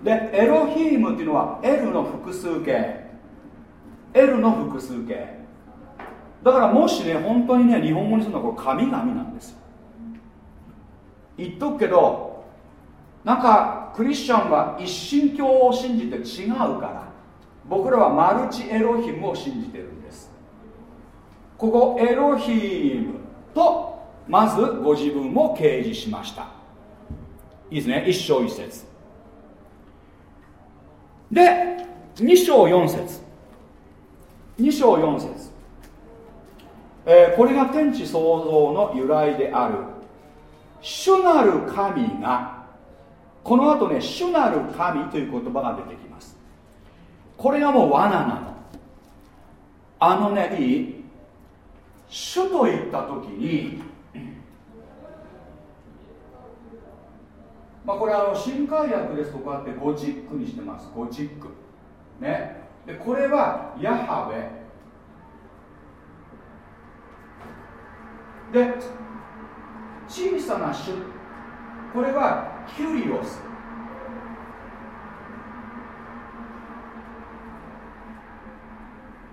でエロヒームっていうのは L の複数形。L の複数形。だからもしね本当にね日本語にするのはこれ神々なんですよ。言っとくけどなんかクリスチャンは一神教を信じて違うから僕らはマルチエロヒムを信じてるんです。ここエロヒームとまずご自分を掲示しました。いいですね。一章一節。で2章4節。2章4節。えー、これが天地創造の由来である。主なる神がこの後ね主なる神という言葉が出てきます。これがもう罠なの。あのねいい？主と言った時にまあこれあの新海訳ですとこうやってゴチックにしてます。ゴチックね。でこれはヤハウェ。で小さな種。これはキュリオス。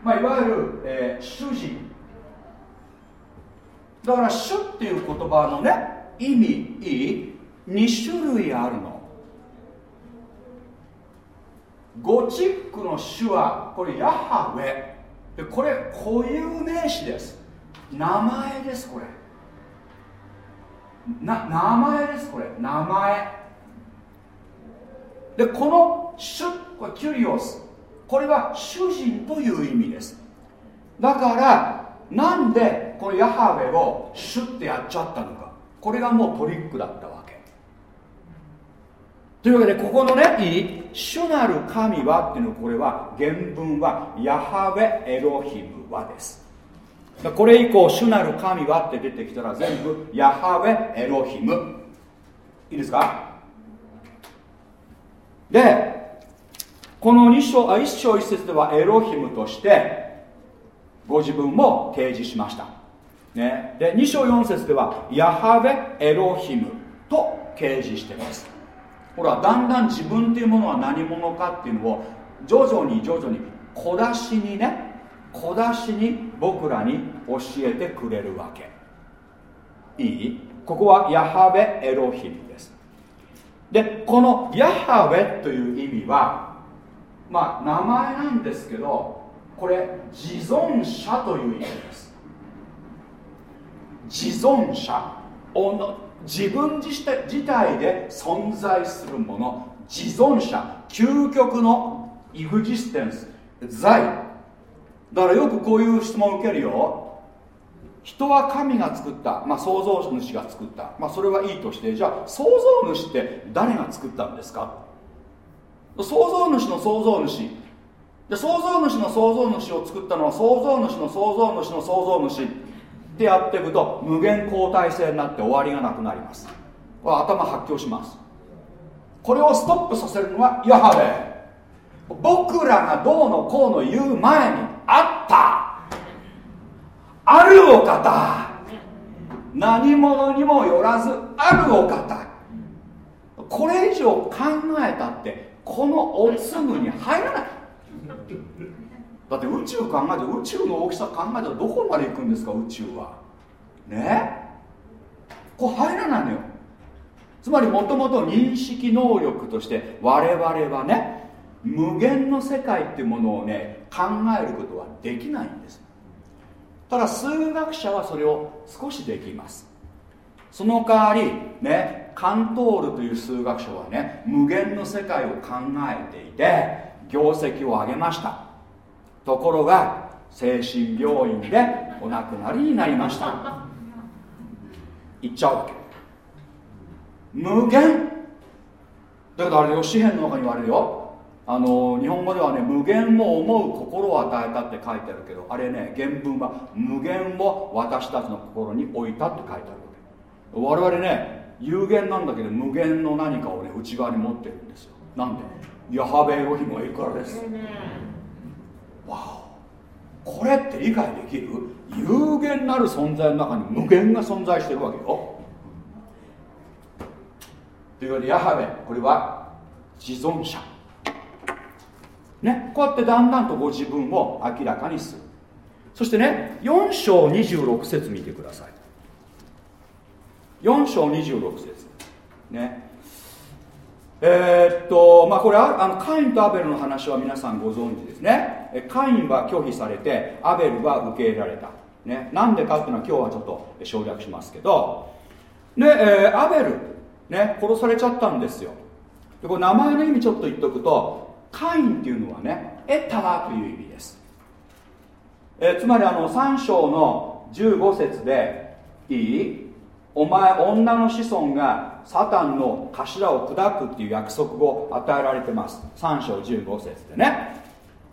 まあ、いわゆる、えー、主人。だから主っていう言葉のね意味いい2種類あるの。ゴチックの主はこれヤハウェ。でこれ固有名詞です。名前ですこれ。な名前ですこれ。名前。でこの主これキュリオス。これは主人という意味です。だからなんでこのヤハウェをシュッてやっちゃったのか。これがもうトリックだった。というわけでここのねいい主なる神はっていうのこれは原文はヤハウェエロヒムはです。これ以降主なる神はって出てきたら全部ヤハウェエロヒム。いいですか？でこの2章あ1章1節ではエロヒムとしてご自分も提示しました、ね、で2章4節ではヤハウェエロヒムと掲示してます。ほらだんだん自分というものは何者かっていうのを徐々に徐々に小出しにね小出しに僕らに教えてくれるわけ。いい？ここはヤハウェエロヒムです。でこのヤハウェという意味はまあ名前なんですけどこれ自存者という意味です。自存者。自分自体で存在するもの自存者究極のイグジステンス在。だからよくこういう質問を受けるよ。人は神が作った、まあ、創造主が作った、まあ、それはいいとして。じゃあ創造主って誰が作ったんですか？創造主の創造主。で創造主の創造主を作ったのは創造主の創造主の創造主。ってやっていくと無限交代制になって終わりがなくなります。これ頭発狂します。これをストップさせるのはヤハウェ僕らがどうのこうの言う前にあった。あるお方。何者にもよらずあるお方。これ以上考えたってこのお粒に入らない。だって宇宙考えて宇宙の大きさ考えたらどこまで行くんですか宇宙は。ね？こう入らないのよ。つまりもともと認識能力として我々はね無限の世界っていうものをね考えることはできないんです。ただ数学者はそれを少しできます。その代わりねカントールという数学者はね無限の世界を考えていて業績を上げました。ところが精神病院でお亡くなりになりました。言っちゃうわけ。無限。だけどあれよ詩篇の中に言われるよ。あの日本語ではね無限を思う心を与えたって書いてあるけどあれね原文は無限を私たちの心に置いたって書いてあるわけ。我々ね有限なんだけど無限の何かをね内側に持ってるんですよ。なんで？ヤハベエロヒムがいるからです。わお。これって理解できる？有限なる存在の中に無限が存在してるわけよ。というわけでヤハベこれは自存者。ねこうやってだんだんとご自分を明らかにする。そしてね4章26節見てください。4章26節。ね。えー、っとまあこれあのカインとアベルの話は皆さんご存知ですね。カインは拒否されてアベルは受け入れられた、ね、なんでかっていうのは今日はちょっと省略しますけど。で、えー、アベル、ね、殺されちゃったんですよ。でこれ名前の意味ちょっと言っとくとカインっていうのはね得たという意味です、えー、つまりあの3章の15節でいい？お前女の子孫がサタンの頭を砕くっていう約束を与えられてます。3章15節でね。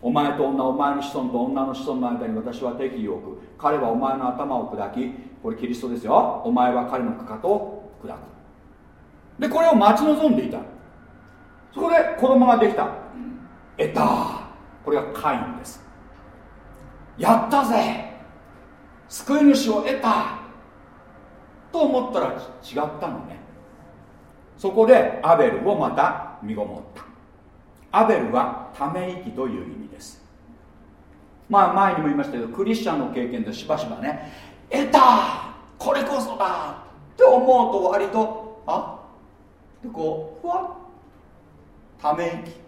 お前と女お前の子孫と女の子孫の間に私は敵意を置く。彼はお前の頭を砕きこれキリストですよ。お前は彼のかかとを砕く。でこれを待ち望んでいた。そこで子供ができた。得た。これがカインです。やったぜ。救い主を得た。と思ったら違ったのね。そこでアベルをまた身ごもった。アベルはため息という意味です。まあ前にも言いましたけどクリスチャンの経験でしばしばね得た!これこそだ!って思うと割とあっ!でこうふわっ!ため息。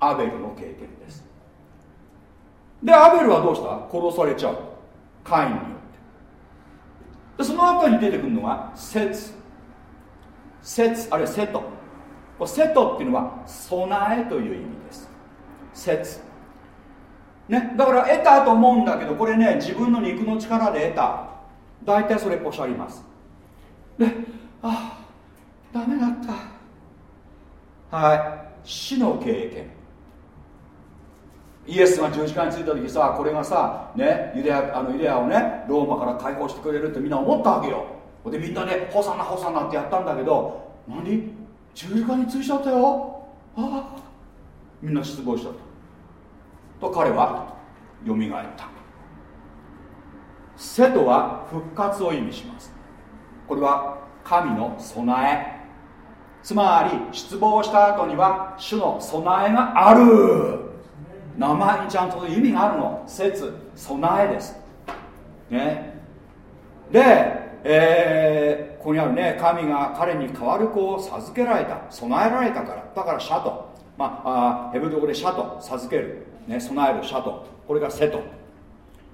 アベルの経験です。でアベルはどうした?殺されちゃう。カインによって。でその後に出てくるのが節節あるいはセトセトっていうのは備えという意味です。節ねだから得たと思うんだけどこれね自分の肉の力で得た。大体それポシャります。でああダメだった。はい。死の経験。イエスが十字架についた時さこれがさ、ね、ユダヤあのユダヤをねローマから解放してくれるってみんな思ったわけよ。でみんなねホサナホサナってやったんだけど何？十字架についちゃったよ。ああ。みんな失望しちゃったと。彼はよみがえった。セトは復活を意味します。これは神の備え。つまり失望した後には主の備えがある。名前にちゃんと意味があるの。説備えです。ね。でえー、ここにあるね神が彼に代わる子を授けられた備えられたからだからシャト。まああヘブル語でシャト。授ける、ね、備えるシャト。これがセト。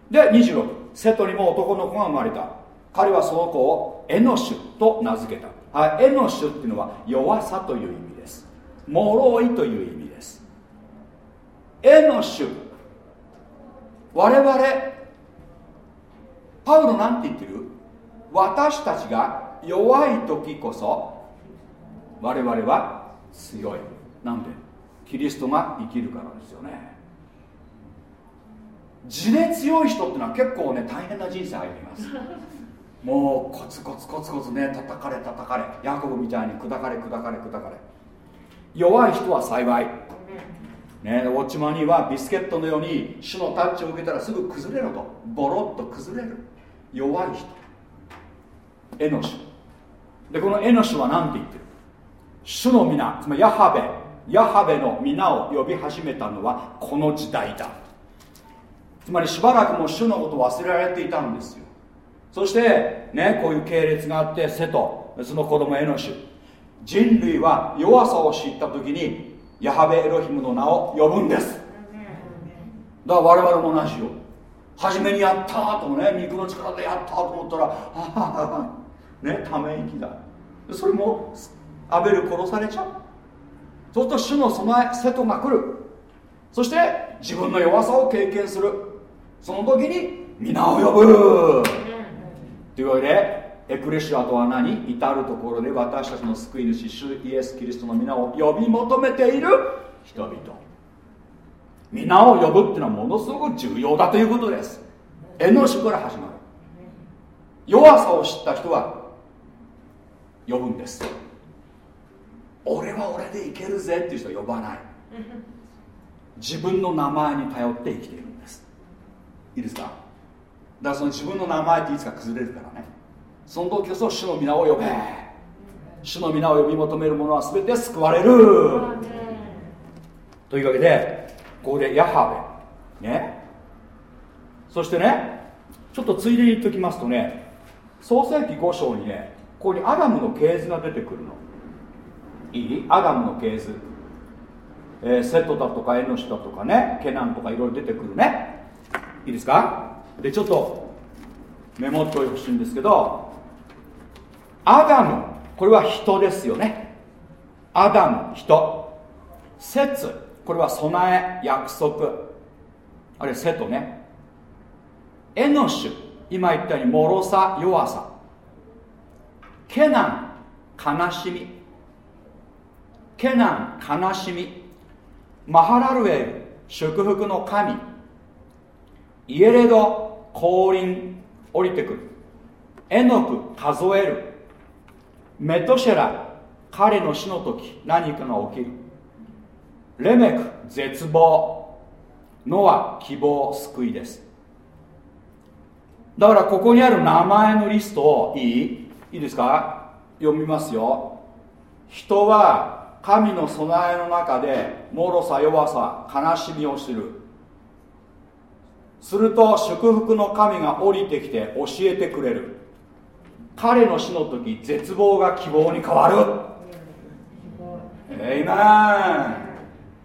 で26セトにも男の子が生まれた。彼はその子をエノシュと名付けた、はい、エノシュっていうのは弱さという意味です。脆いという意味です。エノシュ。我々パウロなんて言ってる？私たちが弱い時こそ我々は強い。なんで？キリストが生きるからですよね。地で強い人ってのは結構ね大変な人生歩みます。もうコツコツコツコツね叩かれ叩かれヤコブみたいに砕かれ砕かれ砕かれ。弱い人は幸い。ね、ウォッチマンにはビスケットのように主のタッチを受けたらすぐ崩れるとボロッと崩れる。弱い人。エノシでこのエノシは何て言ってる？主の皆つまりヤハベヤハベの皆を呼び始めたのはこの時代だ。つまりしばらくも主のことを忘れられていたんですよ。そしてねこういう系列があって瀬とその子供エノシュ。人類は弱さを知った時にヤハベエロヒムの名を呼ぶんです。だから我々も同じよ。初めにやったとね肉の力でやったと思ったらああねため息だ。それもアベル殺されちゃう。そうすると主の備え瀬戸が来る。そして自分の弱さを経験する。その時に皆を呼ぶ。というわけでエクレシアとは何？至るところで私たちの救い主主イエス・キリストの皆を呼び求めている。人々。皆を呼ぶっていうのはものすごく重要だということです。絵の種から始まる。弱さを知った人は呼ぶんです。俺は俺でいけるぜっていう人は呼ばない。自分の名前に頼って生きているんです。いいですか？だからその自分の名前っていつか崩れるからね。その時こそ主の皆を呼べ。主の皆を呼び求める者は全て救われる。というわけでここでヤハベ。ね。そしてねちょっとついでに言っておきますとね創世紀5章にねここにアダムの系図が出てくるの。いい？アダムの系図、えー、セットだとかエノシだとかね。ケナンとかいろいろ出てくるね。いいですか？でちょっとメモっておいてほしいんですけどアダム。これは人ですよね。アダム。人。説。これは備え約束。あるいはセトね。エノシュ今言ったように脆さ弱さ。ケナン悲しみ。ケナン悲しみ。マハラルエル祝福の神。イエレド降臨降りてくる。エノク数える。メトシェラ彼の死の時何かが起きる。レメク絶望。ノア希望救いです。だからここにある名前のリストをいい？いいですか？読みますよ。人は神の備えの中で脆さ弱さ悲しみをする。すると祝福の神が降りてきて教えてくれる。彼の死の時絶望が希望に変わる。えいめん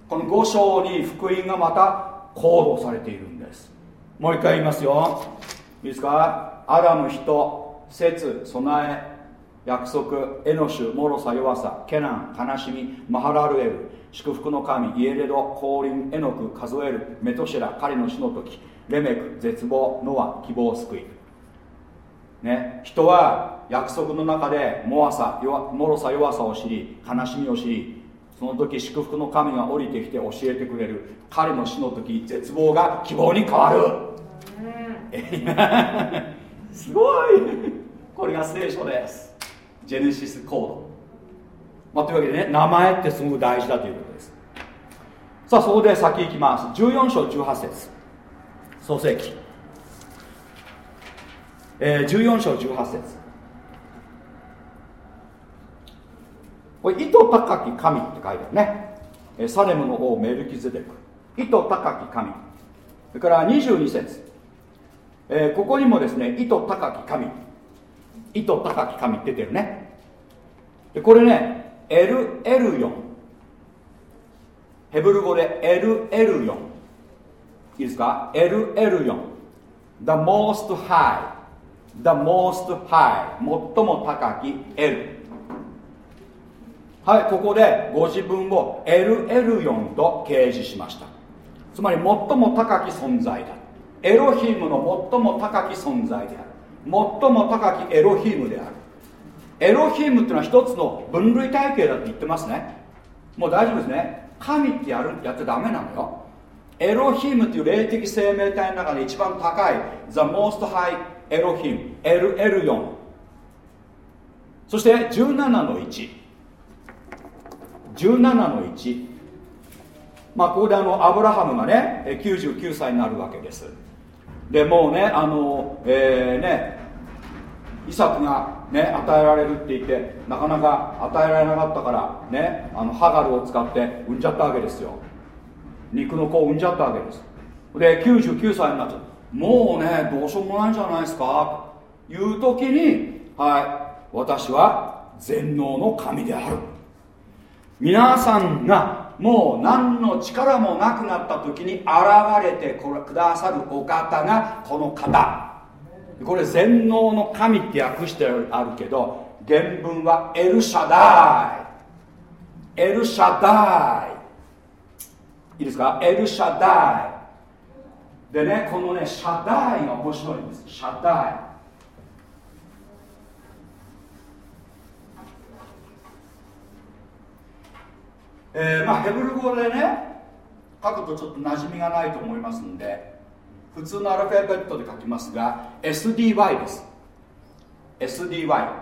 この5章に福音がまた行動されているんです。もう一回言いますよ。いいですか？アダム人節備え約束エノシュ脆さ弱さケナン悲しみマハラルエル祝福の神イエレド降臨エノク数えるメトシェラ彼の死の時レメク絶望ノア希望救い。ね、人は約束の中でもさ脆さ弱さを知り悲しみを知りその時祝福の神が降りてきて教えてくれる。彼の死の時絶望が希望に変わる、すごい。これが聖書です。ジェネシスコード、まあ、というわけでね名前ってすごく大事だということです。さあそこで先行きます。14章18節。創世記、えー、14章18節。これ糸高き神って書いてあるね。サレムの王メルキゼデク。糸高き神。それから22節、えー、ここにもですね糸高き神。糸高き神出てるね。でこれねエルエルヨンヘブル語でエルエルヨンいいですか？エルエルヨン The most high The most high 最も高きエルはいここでご自分をエルエルヨンと掲示しました。つまり最も高き存在だ。エロヒムの最も高き存在である。最も高きエロヒムである。エロヒムっていうのは一つの分類体系だって言ってますね。もう大丈夫ですね。神ってやるやってダメなのよ。エロヒムっていう霊的生命体の中で一番高い The most high エロヒムエルエルヨンそして17の1 17の1まあここであのアブラハムがね99歳になるわけです。でもうねあのえーね、イサクがね与えられるって言ってなかなか与えられなかったからねあのハガルを使って産んじゃったわけですよ。肉の子を産んじゃったわけです。で99歳になっちゃう。もうねどうしようもないんじゃないですか。という時にはい私は全能の神である。皆さんがもう何の力もなくなった時に現れてくださるお方がこの方。これ全能の神って訳してあるけど原文はエルシャダイ。エルシャダイ。いいですか？エルシャダイ。でねこのねシャダイが面白いんです。シャダイ。えー、まあヘブル語でね書くとちょっと馴染みがないと思いますんで普通のアルファベットで書きますが SDY です。SDY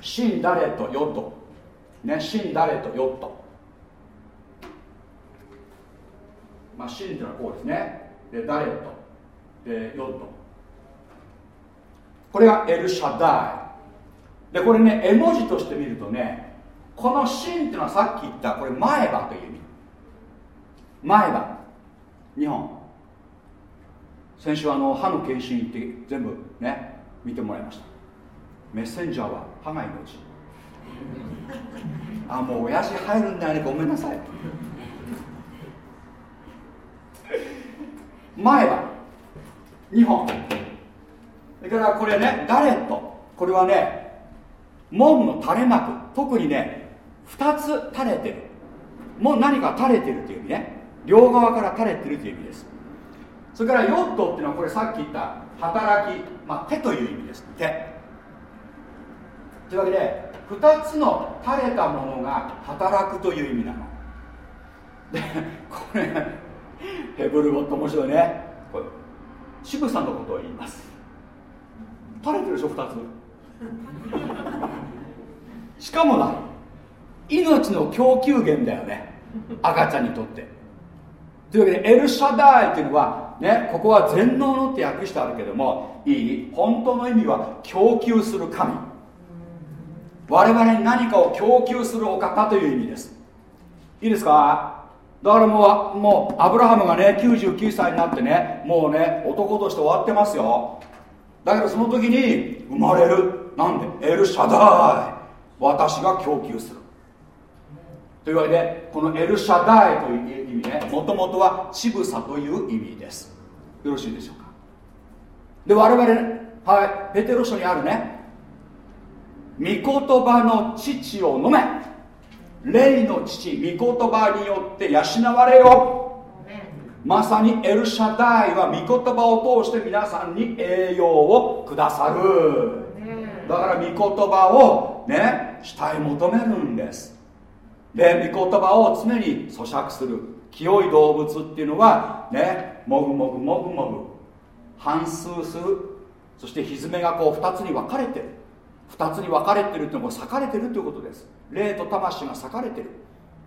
シンダレとヨットねシンダレとヨットまあシンっていうのはこうですね。でダレットでヨットこれがエルシャダイ。でこれね絵文字として見るとねこのシンっていうのはさっき言ったこれ前歯という意味。前歯。日本。先週あの歯の検診行って全部ね見てもらいました。メッセンジャーは歯が命。あもう親父入るんだよねごめんなさい。前歯。2本。それからこれねダレット。これはね門の垂れ幕。特にね2つ垂れてる。もう何か垂れてるという意味ね。両側から垂れてるという意味です。それからヨットっていうのはこれさっき言った働き、まあ、手という意味です。手。というわけで2つの垂れたものが働くという意味なの。でこれヘブル語って面白いね。これ渋さんのことを言います。垂れてるでしょ2つ。しかもない命の供給源だよね。赤ちゃんにとって。というわけでエルシャダイというのはねここは全能のって訳してあるけどもいい本当の意味は供給する神。我々に何かを供給するお方という意味です。いいですか？だからもうもうアブラハムがね99歳になってねもうね男として終わってますよ。だけどその時に生まれる。なんで？エルシャダイ。私が供給するというわけでこのエルシャダイという意味ねもともとは乳房という意味です。よろしいでしょうか？で我々、ね、はいペテロ書にあるね御言葉の父を飲め。霊の父御言葉によって養われよ。まさにエルシャダイは御言葉を通して皆さんに栄養をくださる。だから御言葉をね慕い求めるんですで御言葉を常に咀嚼する清い動物っていうのはねもぐもぐもぐもぐ反数する。そして蹄がこう2つに分かれてる。2つに分かれてるっていうのは裂かれてるということです。霊と魂が裂かれてる。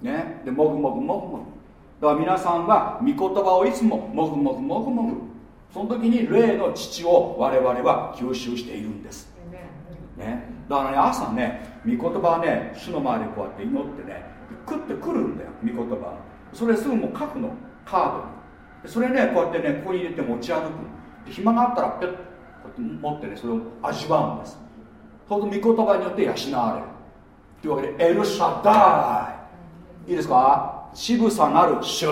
ねでもぐもぐもぐもぐ。だから皆さんは御言葉をいつももぐもぐもぐもぐ。その時に霊の父を我々は吸収しているんです。ねだからね朝ね御言葉はね主の周りこうやって祈ってね食ってくるんだよ御言葉。それすぐもう書くのカードに。それねこうやってねここに入れて持ち歩くで暇があったらペッこうやって持ってねそれを味わうんです。そうすると御言葉によって養われる。というわけでエルシャダイ。いいですか？渋さなる主。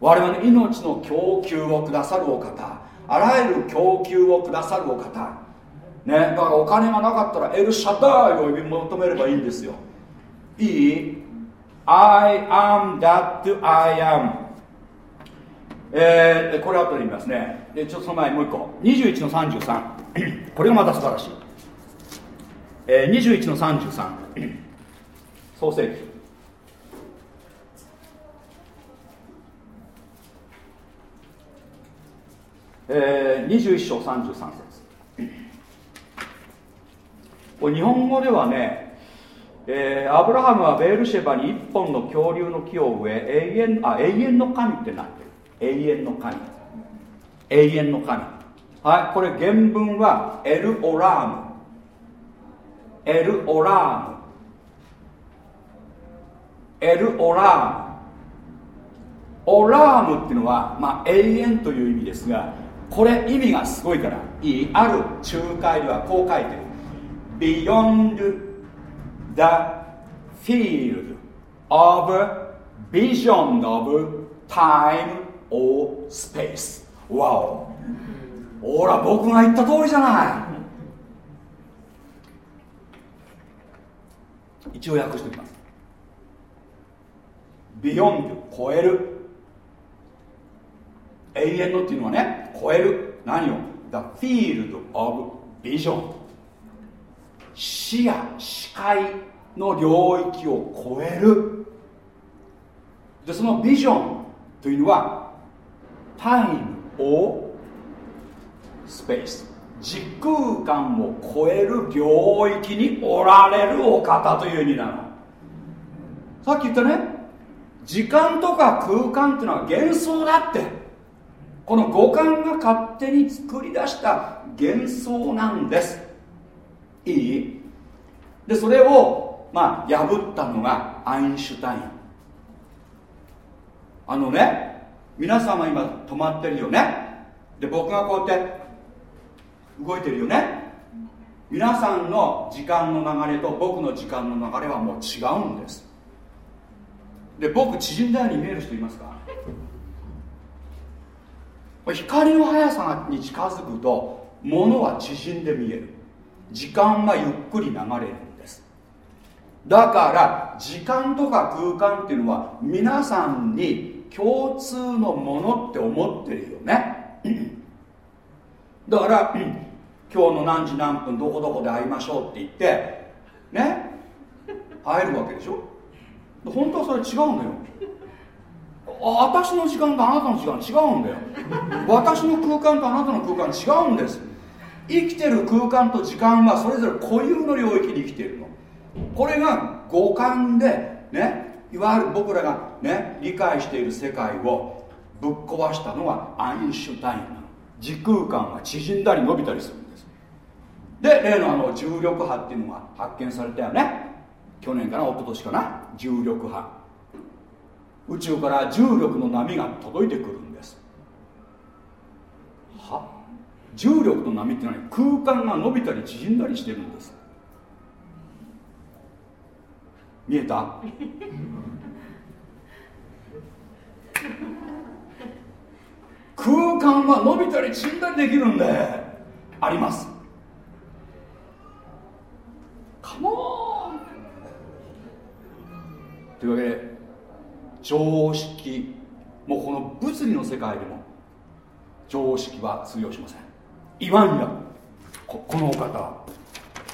我々の命の供給をくださるお方。あらゆる供給をくださるお方。ねだからお金がなかったらエルシャダイを呼び求めればいいんですよ。いい？I am that I am. えー、これ後で言いますね。でちょっとその前もう一個。21の33 これがまた素晴らしい、えー、21の33 創世記。えー、21章33節。これ日本語ではねえー、アブラハムはベールシェバに一本の恐竜の木を植え永遠あ永遠の神ってなってる。永遠の神。永遠の神。はいこれ原文はエルオラーム。エルオラーム。エルオラーム。オラームっていうのは、まあ、永遠という意味ですがこれ意味がすごいからいい？ある。仲介ではこう書いてる。Beyond the field of vision of time or space. わおほら僕が言った通りじゃない。一応訳しておきます。ビヨン超える。永遠のっていうのはね超える。何を？The field of vision 視野視界の領域を超える。でそのビジョンというのはタイムをスペース。時空間を超える領域におられるお方という意味なの。さっき言ったね。時間とか空間っていうのは幻想だって。この五感が勝手に作り出した幻想なんです。いい？でそれをまあ破ったのがアインシュタイン。あのね皆様今止まってるよね？で僕がこうやって動いてるよね？皆さんの時間の流れと僕の時間の流れはもう違うんです。で僕縮んだように見える人いますか？光の速さに近づくと物は縮んで見える。時間はゆっくり流れるんです。だから時間とか空間っていうのは皆さんに共通のものって思ってるよね。だから 今日の何時何分どこどこで会いましょうって言ってね会えるわけでしょ？本当はそれ違うんだよ。私の時間とあなたの時間違うんだよ。私の空間とあなたの空間違うんです。生きてる空間と時間はそれぞれ固有の領域に生きているの。これが五感でねいわゆる僕らがね理解している世界をぶっ壊したのがアインシュタインなの。時空間が縮んだり伸びたりするんです。で例のあの重力波っていうのが発見されたよね。去年かな一昨年かな。重力波。宇宙から重力の波が届いてくるんです。は重力の波ってのは空間が伸びたり縮んだりしてるんです。見えた？空間は伸びたり縮んだりできるんであります。カモンというわけで常識。もうこの物理の世界でも常識は通用しません。いわんやここのお方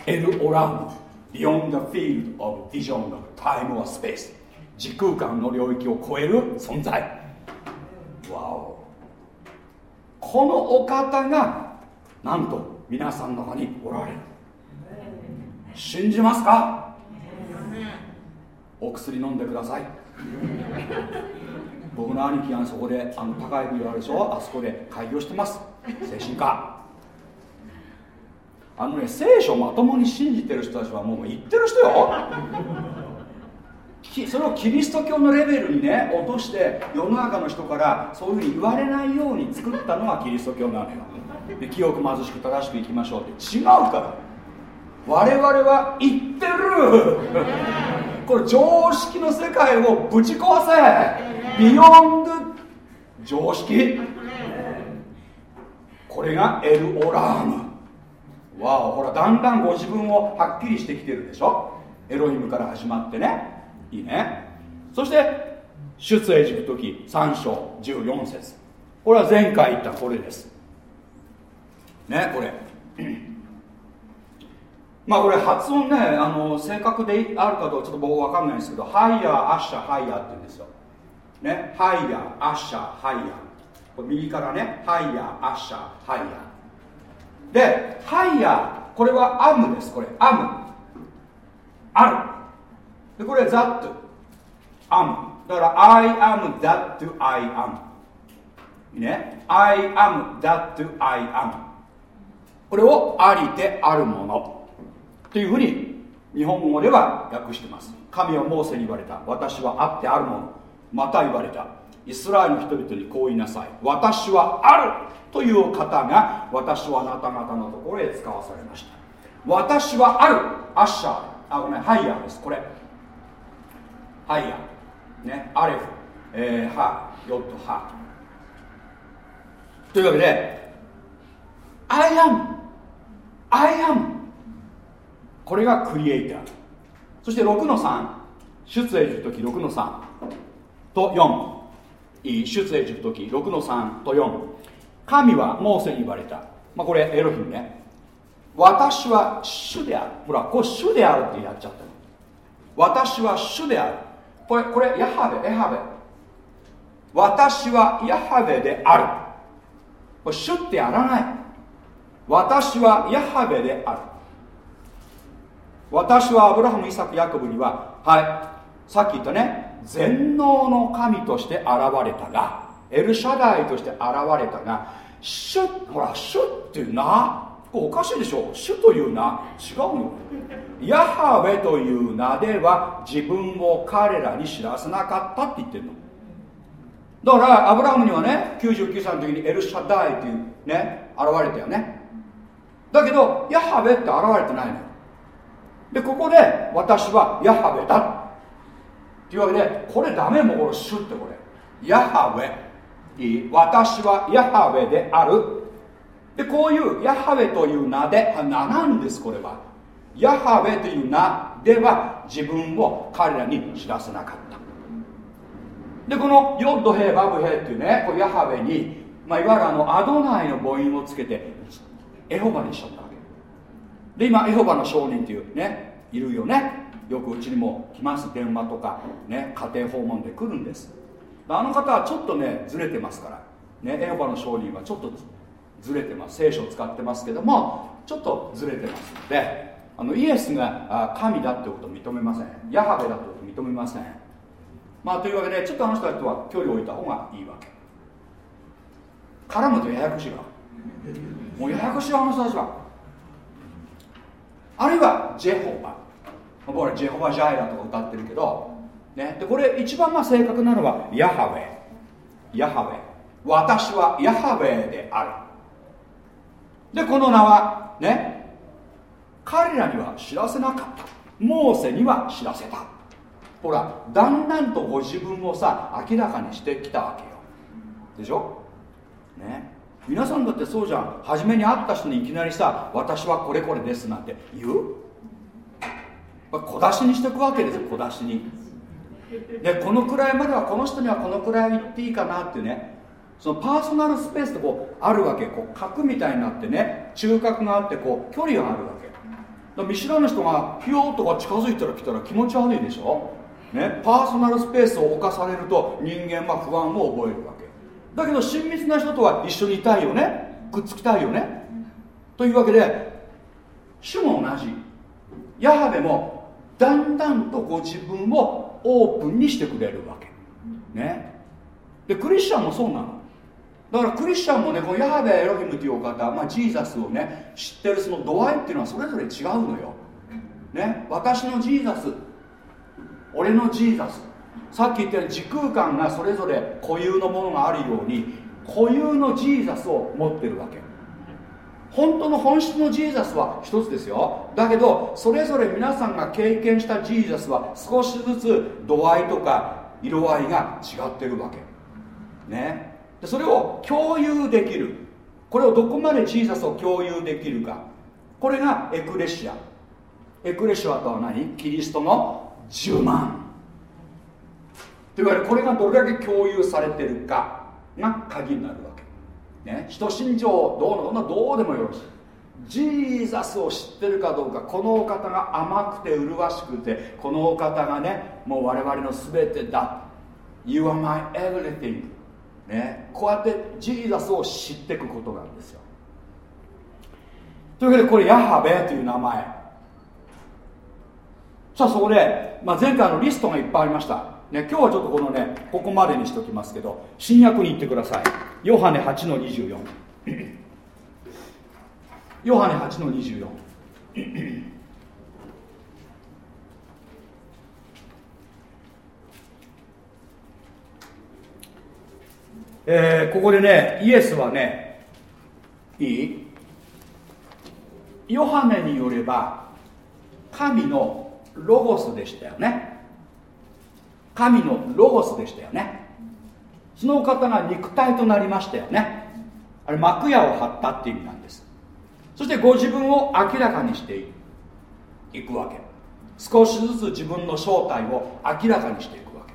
エル・オラム Beyond the field of vision of time or space. 時空間の領域を超える存在。わおこのお方がなんと皆さんの中におられる。信じますか？お薬飲んでください。僕の兄貴がそこであの高いビルあるでしょ？あそこで開業してます。精神科。あのね聖書をまともに信じてる人たちはもう言ってる人よ。それをキリスト教のレベルにね落として世の中の人からそういうふうに言われないように作ったのがキリスト教なのよ。で清く貧しく正しくいきましょうって。違うから。我々は言ってる。これ常識の世界をぶち壊せ。 beyond。常識。これがエル・オラーム。わおほらだんだんご自分をはっきりしてきてるでしょ？エロヒムから始まってね。いいね。そして出エジプト記3章14節。これは前回言ったこれです。ねこれ。まあこれ発音ねあの正確であるかどうかちょっと僕分かんないんですけどハイヤーアッシャーハイヤーって言うんですよ。ねハイヤーアッシャーハイヤー。これ右からねハイヤーアッシャーハイヤー。でハイヤーこれはアムですこれ。アム。あるでこれザット。アム。だから I am that I am ね。I am that I am これをありであるもの。というふうに日本語では訳してます。神はモーセに言われた。私はあってあるもの。また言われた。イスラエルの人々にこう言いなさい。私はある。という方が私はあなた方のところへ使わされました。私はある。アッシャー。あごめんハイヤーです。これ。ハイヤー。ね。アレフ、えー、ハ。ヨットハ。というわけで I am I am これがクリエイター。そして6の3出エジプト記6の3と4出エジプト記6の3と4神はモーセに言われた、まあ、これエロヒムね。私は主である。ほらこれ主であるってやっちゃったの。私は主である。これこれヤハベエハベ。私はヤハベである。これ主ってやらない。私はヤハベである。私はアブラハムイサクヤコブにははい。さっき言ったね。全能の神として現れたがエルシャダイとして現れたが主ほら主っていう名これおかしいでしょ。主という名違うの。ヤハウェという名では自分を彼らに知らせなかったって言ってるの。だからアブラハムにはね99歳の時にエルシャダイっていうね現れたよね。だけどヤハウェって現れてないのよ。でここで私はヤハウェだっていうわけでこれダメもこれ主ってこれ。ヤハウェ。いい。私はヤハウェである。でこういうヤハウェという名で名なんですこれは。ヤハウェという名では自分を彼らに知らせなかった。でこのヨッドヘイバブヘイっていうねこれヤハウェに、まあ、いわゆるあのアドナイの母音をつけてエホバにしちゃったわけ。で今エホバの証人っていうねいるよね。よくうちにも来ます電話とかね家庭訪問で来るんです。あの方はちょっとねずれてますから。ねエホバの証人はちょっとずれてます。聖書を使ってますけどもちょっとずれてます。のであのイエスが神だってことを認めません。ヤハベだってことを認めません。まあというわけでちょっとあの人たちとは距離を置いた方がいいわけ。絡むとややこしいわ。もうややこしいあの人たちは。あるいはジェホバ。僕らジェホバジャイラとか歌ってるけど、ね、でこれ一番まあ正確なのはヤハウェ。ヤハウェ。私はヤハウェである。でこの名はね。彼らには知らせなかった。モーセには知らせた。ほらだんだんとご自分をさ明らかにしてきたわけよ。でしょ？ね。皆さんだってそうじゃん。初めに会った人にいきなりさ私はこれこれですなんて言う？小出しにしていくわけですよ小出しに。でこのくらいまではこの人にはこのくらい言っていいかなってね。そのパーソナルスペースってこうあるわけ。こう角みたいになってね中核があってこう距離があるわけ。見知らぬ人がひよーとか近づいたら来たら気持ち悪いでしょ。ね、パーソナルスペースを侵されると人間は不安を覚えるわけ。だけど親密な人とは一緒にいたいよね。くっつきたいよね。というわけで主も同じ。ヤハベもだんだんとご自分をオープンにしてくれるわけ。ね。でクリスチャンもそうなの。だからクリスチャンもねこのヤハベエロヒムというお方、まあ、ジーザスをね知ってるその度合いっていうのはそれぞれ違うのよ、ね、私のジーザス俺のジーザス。さっき言ったように時空間がそれぞれ固有のものがあるように固有のジーザスを持ってるわけ。本当の本質のジーザスは一つですよ。だけどそれぞれ皆さんが経験したジーザスは少しずつ度合いとか色合いが違ってるわけ。ね。でそれを共有できる。これをどこまでジーザスを共有できるか。これがエクレシア。エクレシアとは何？キリストの10万といわれるこれがどれだけ共有されてるかが鍵になるわけ。ね人心情どうのどうでもよろしい。ジーザスを知ってるかどうかこのお方が甘くて麗しくてこのお方がねもう我々の全てだ。You are my everything ね、こうやってジーザスを知っていくことなんですよ。というわけでこれヤハベという名前。さあそこで、まあ、前回のリストがいっぱいありました、ね、今日はちょっとこのねここまでにしておきますけど新約に行ってください。ヨハネ8の24 ヨハネ8の24 えー、ここでねイエスはねいい？ヨハネによれば神のロゴスでしたよね。神のロゴスでしたよね。その方が肉体となりましたよね。あれ幕屋を張ったっていう意味なんです。そしてご自分を明らかにしていくわけ。少しずつ自分の正体を明らかにしていくわけ。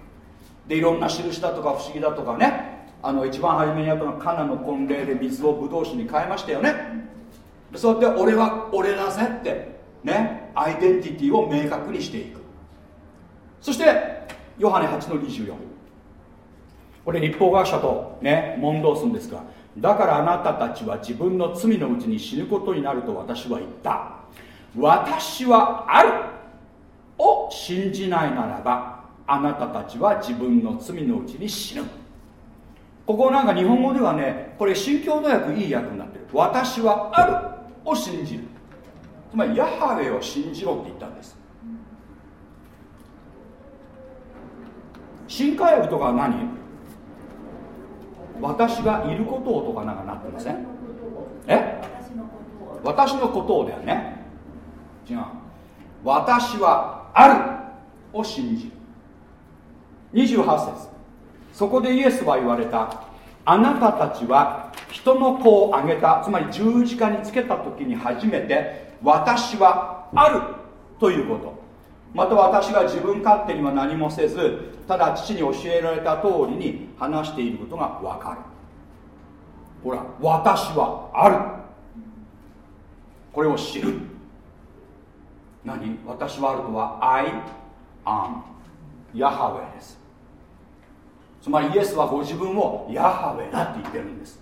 でいろんな印だとか不思議だとかね。あの一番初めにやったのはカナの婚礼で水をブドウ酒に変えましたよね。そうやって俺は俺だぜってねアイデンティティを明確にしていく。そしてヨハネ8の24これ立法学者とね問答するんですがだからあなたたちは自分の罪のうちに死ぬことになると私は言った。私はある。を信じないならばあなたたちは自分の罪のうちに死ぬ。ここなんか日本語ではねこれ新共同訳いい訳になってる。私はあるを信じる。つまりヤハウェを信じろって言ったんです。新海訳とかは何？私がいることをとかなんかなってません？え？私のことをだよね。違う。私はあるを信じる。28節。そこでイエスは言われたあなたたちは人の子をあげた。つまり十字架につけた時に初めて私はあるということ。また私が自分勝手には何もせずただ父に教えられた通りに話していることがわかる。ほら私はある。これを知る。何？私はあるとは I am ヤハウェです。つまりイエスはご自分をヤハウェだって言ってるんです。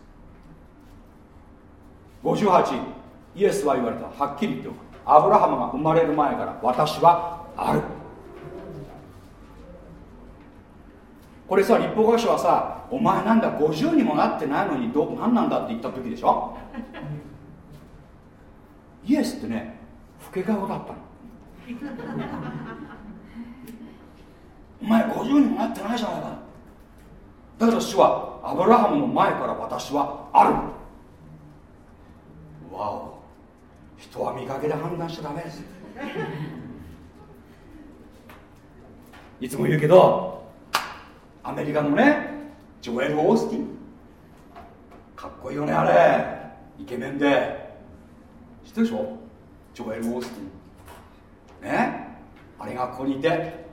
58イエスは言われた。はっきり言っておく。アブラハムが生まれる前から私はある。これさ立法学者はさお前なんだ50にもなってないのにど何なんだって言った時でしょ？イエスってね老け顔だったの。お前50にもなってないじゃないか。だけど主はアブラハムの前から私はある。わお。人は見かけで判断しちゃダメですいつも言うけどアメリカのねジョエル・オースティン。かっこいいよねあれ。イケメンで。知ってるでしょ？ジョエル・オースティン。ね？あれがここにいて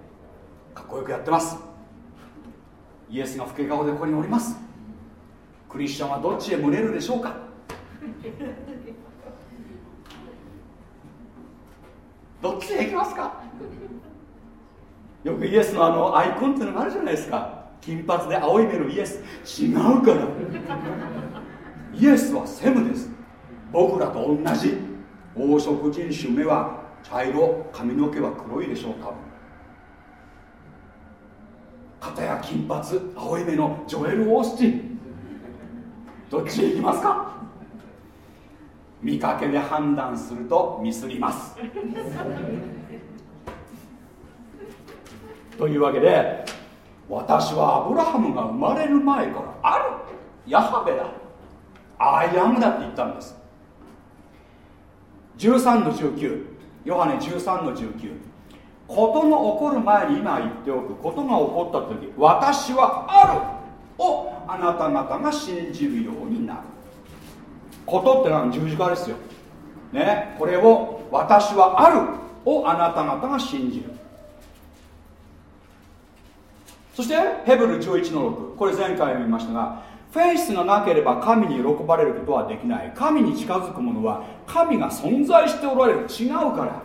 かっこよくやってます。イエスが老け顔でここにおります。クリスチャンはどっちへ群れるでしょうか？どっちへ行きますか？よくイエスのあのアイコンっていうのがあるじゃないですか。金髪で青い目のイエス。違うから。イエスはセムです。僕らと同じ。黄色人種目は茶色髪の毛は黒いでしょう多分片や金髪青い目のジョエル・オースティン。どっちへ行きますか？見かけで判断するとミスります。というわけで私はアブラハムが生まれる前からある。ヤハベだ。アイアムだって言ったんです。13の19ヨハネ13の19ことの起こる前に今言っておく。ことが起こった時私はある。をあなた方が信じるようになる。ことってのは十字架ですよ。ね。これを私はある。をあなた方が信じる。そしてヘブル11の6これ前回見ましたがフェイスがなければ神に喜ばれることはできない。神に近づく者は神が存在しておられる。違うから。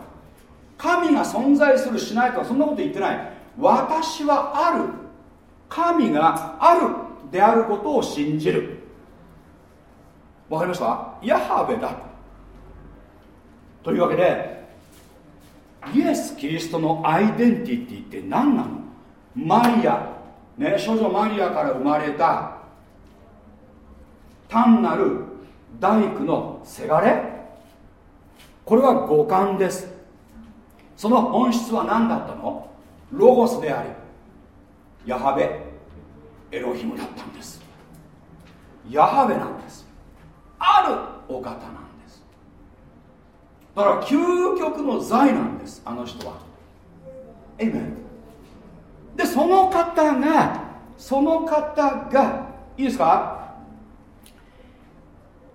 神が存在するしないとかそんなこと言ってない。私はある。神があるであることを信じる。わかりました？ヤハベだというわけでイエス・キリストのアイデンティティって何なの？マリア、ね、少女マリアから生まれた単なる大工のせがれ。これは五感です。その本質は何だったの？ロゴスでありヤハベエロヒムだったんです。ヤハベなんです。あるお方なんです。だから究極の財なんですあの人は。エイメンでその方がその方がいいですか？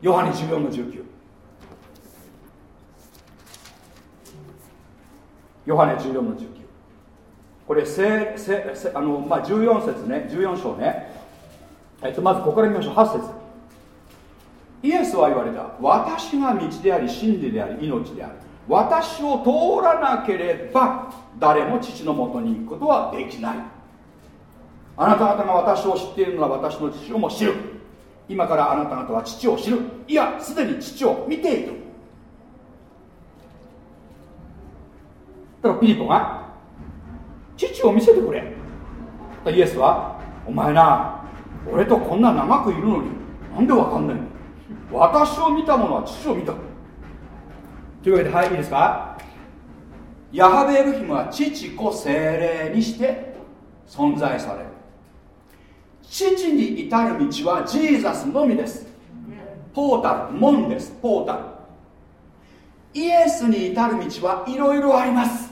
ヨハネ14の19ヨハネ14の19これせせせあの、まあ、14節ね。14章ね、えっと、まずここから見ましょう。8節。イエスは言われた。私が道であり真理であり命である。私を通らなければ誰も父のもとに行くことはできない。あなた方が私を知っているのは私の父をも知る。今からあなた方は父を知る。いやすでに父を見ている。だからピリポが父を見せてくれ。イエスはお前な俺とこんな長くいるのになんでわかんないの？私を見た者は父を見た。というわけではいいいですか？ヤハベエルヒムは父子精霊にして存在される。父に至る道はジーザスのみです。ポータル門ですポータル。イエスに至る道はいろいろあります。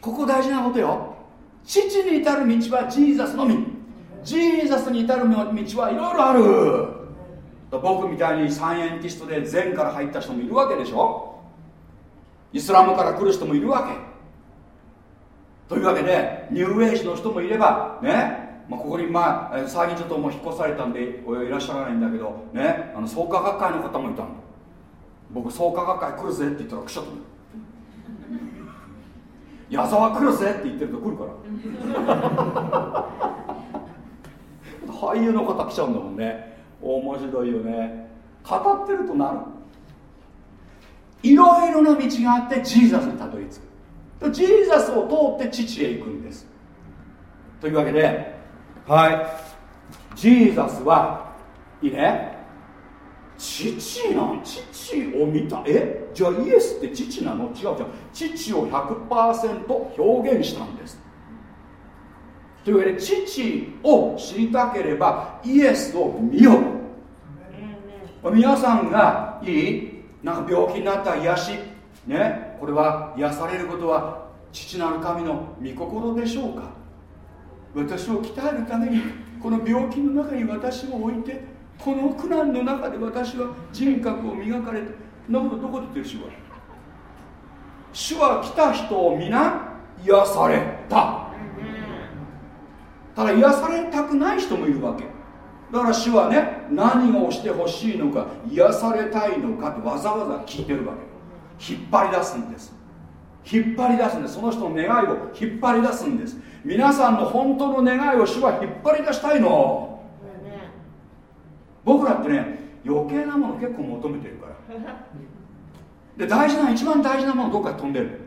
ここ大事なことよ。父に至る道はジーザスのみ。ジーザスに至る道はいろいろある。僕みたいにサイエンティストで禅から入った人もいるわけでしょ？イスラムから来る人もいるわけ。というわけでニューエイジの人もいればね、まあ、ここにまあ最近ちょっともう引っ越されたんでいらっしゃらないんだけどねあの創価学会の方もいたの。僕創価学会来るぜって言ったらくしゃっと矢沢来るぜって言ってると来るから。俳優の方来ちゃうんだもんね面白いよね。語ってるとなる。いろいろな道があってジーザスにたどり着く。ジーザスを通って父へ行くんです。というわけではい。ジーザスはいいね。父なん？父を見た？え？じゃあイエスって父なの？違う違う。父を100%表現したんです。というわけで父を知りたければイエスを見よう。皆さんがいいなんか病気になった癒し。ね。これは癒されることは父なる神の御心でしょうか。私を鍛えるためにこの病気の中に私を置いてこの苦難の中で私は人格を磨かれてなことどこで言ってる？主は。主は来た人を皆癒されたただ癒されたくない人もいるわけ。だから主はね何をしてほしいのか癒されたいのかってわざわざ聞いてるわけ。引っ張り出すんです。引っ張り出すんです。その人の願いを引っ張り出すんです。皆さんの本当の願いを主は引っ張り出したいの。僕らってね余計なもの結構求めてるから。で大事な一番大事なものどっか飛んでる。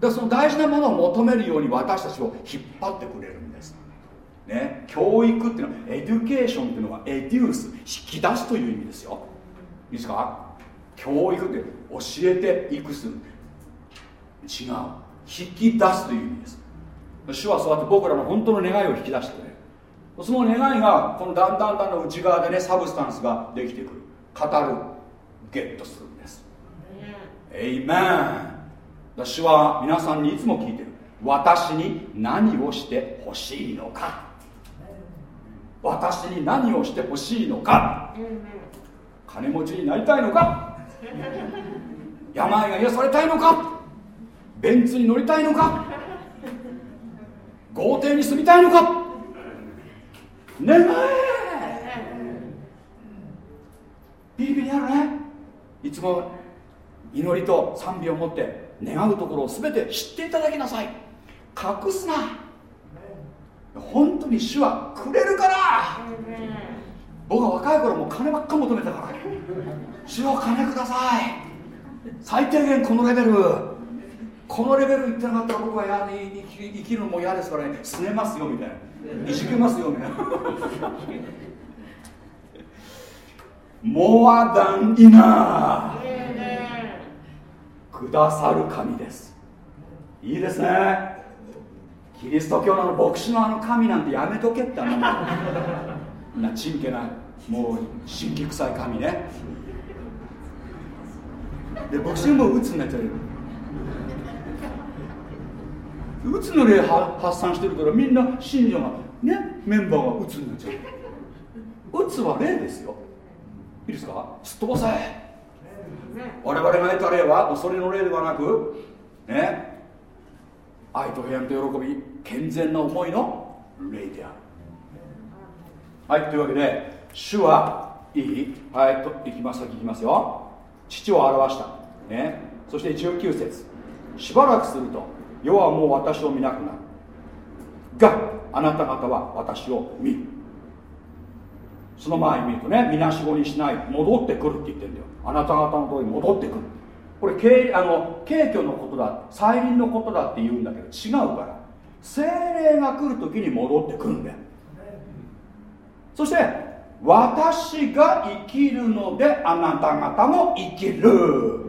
だからその大事なものを求めるように私たちを引っ張ってくれるんです。ね、教育っていうのはエデュケーションっていうのは educe 引き出すという意味ですよ。いいですか？教育って教えていくする。違う。引き出すという意味です。主はそうやって僕らの本当の願いを引き出してねその願いがこのだんだんだんだん内側でねサブスタンスができてくる。語るゲットするんです。エイメン主は皆さんにいつも聞いてる。私に何をしてほしいのか。私に何をしてほしいのか？金持ちになりたいのか？病が癒されたいのか？ベンツに乗りたいのか？豪邸に住みたいのか？願え。ビリビリあるね。いつも祈りと賛美を持って願うところを全て知っていただきなさい。隠すな。本当に主はくれるから。僕は若い頃も金ばっか求めたから。主は金ください。最低限このレベル。このレベルいってなかったら僕はや生きるのも嫌ですからね。すねますよみたいな。いじけますよみたいな。モアダンイナーださる神です。いいですねキリスト教の牧師のあの神なんてやめとけってあの なちんけなもう神気臭い神ね。で牧師も鬱になっちゃう鬱の霊発散してるからみんな信者がねメンバーが鬱になっちゃう鬱は霊ですよ。いいですか？すっ飛ばせ。我々が得た霊は恐れの霊ではなくね愛と平安と喜び健全な思いの霊である。はいというわけで主はいいはいといきます先いきますよ。父を表した。ね。そして19節。しばらくすると世はもう私を見なくなる。があなた方は私を見る。その前に見るとねみなしごにしない戻ってくるって言ってるんだよ。あなた方のところに戻ってくる。これ軽あの軽挙のことだ再臨のことだって言うんだけど違うから。精霊が来る時に戻ってくるんだよ。そして私が生きるのであなた方も生きる。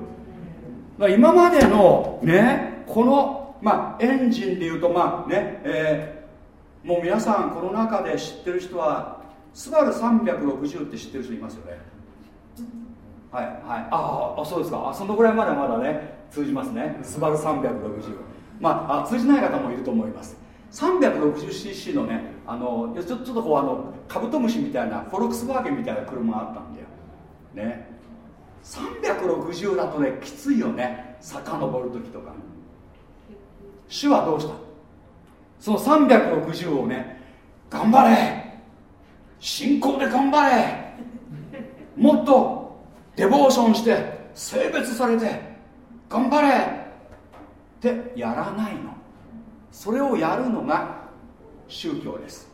今までのねこの、まあ、エンジンでいうとまあね、えー、もう皆さんこの中で知ってる人はスバル360って知ってる人いますよね？はいはい。ああそうですか。あそのぐらいまでまだね通じますね。スバル360まあ通じない方もいると思います。360cc のねあのちょちょっとこうあのカブトムシみたいなフォルクスワーゲンみたいな車があったんだよ。ね。360だとねきついよね。遡る時とか。主はどうした？その360をね頑張れ。信仰で頑張れ。もっとデボーションして性別されて頑張れってやらないの。それをやるのが宗教です。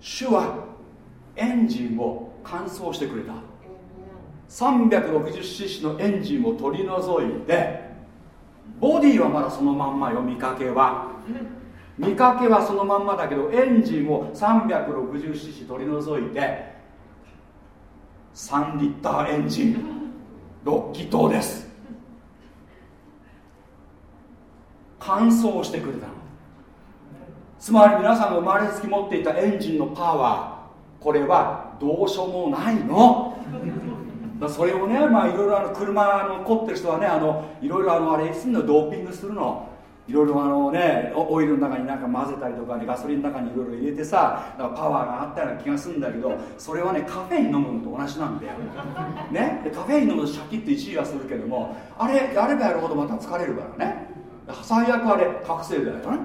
主はエンジンを乾燥してくれた。360cc のエンジンを取り除いてボディはまだそのまんまよ。見かけは。見かけはそのまんまだけどエンジンを 360cc 取り除いて3リッターエンジン。6気筒です。乾燥してくれたの。つまり皆さんが生まれつき持っていたエンジンのパワーこれはどうしようもないの。だそれをねまあいろいろあの車の凝ってる人はねあのいろいろあのあれすんのドーピングするの。いろいろあのねオイルの中になんか混ぜたりとか、ね、ガソリンの中にいろいろ入れてさパワーがあったような気がするんだけどそれはねカフェイン飲むのと同じなんだよ、ね、でカフェイン飲むとシャキッと一時はするけどもあれやればやるほどまた疲れるからね。最悪あれ覚醒剤だよね。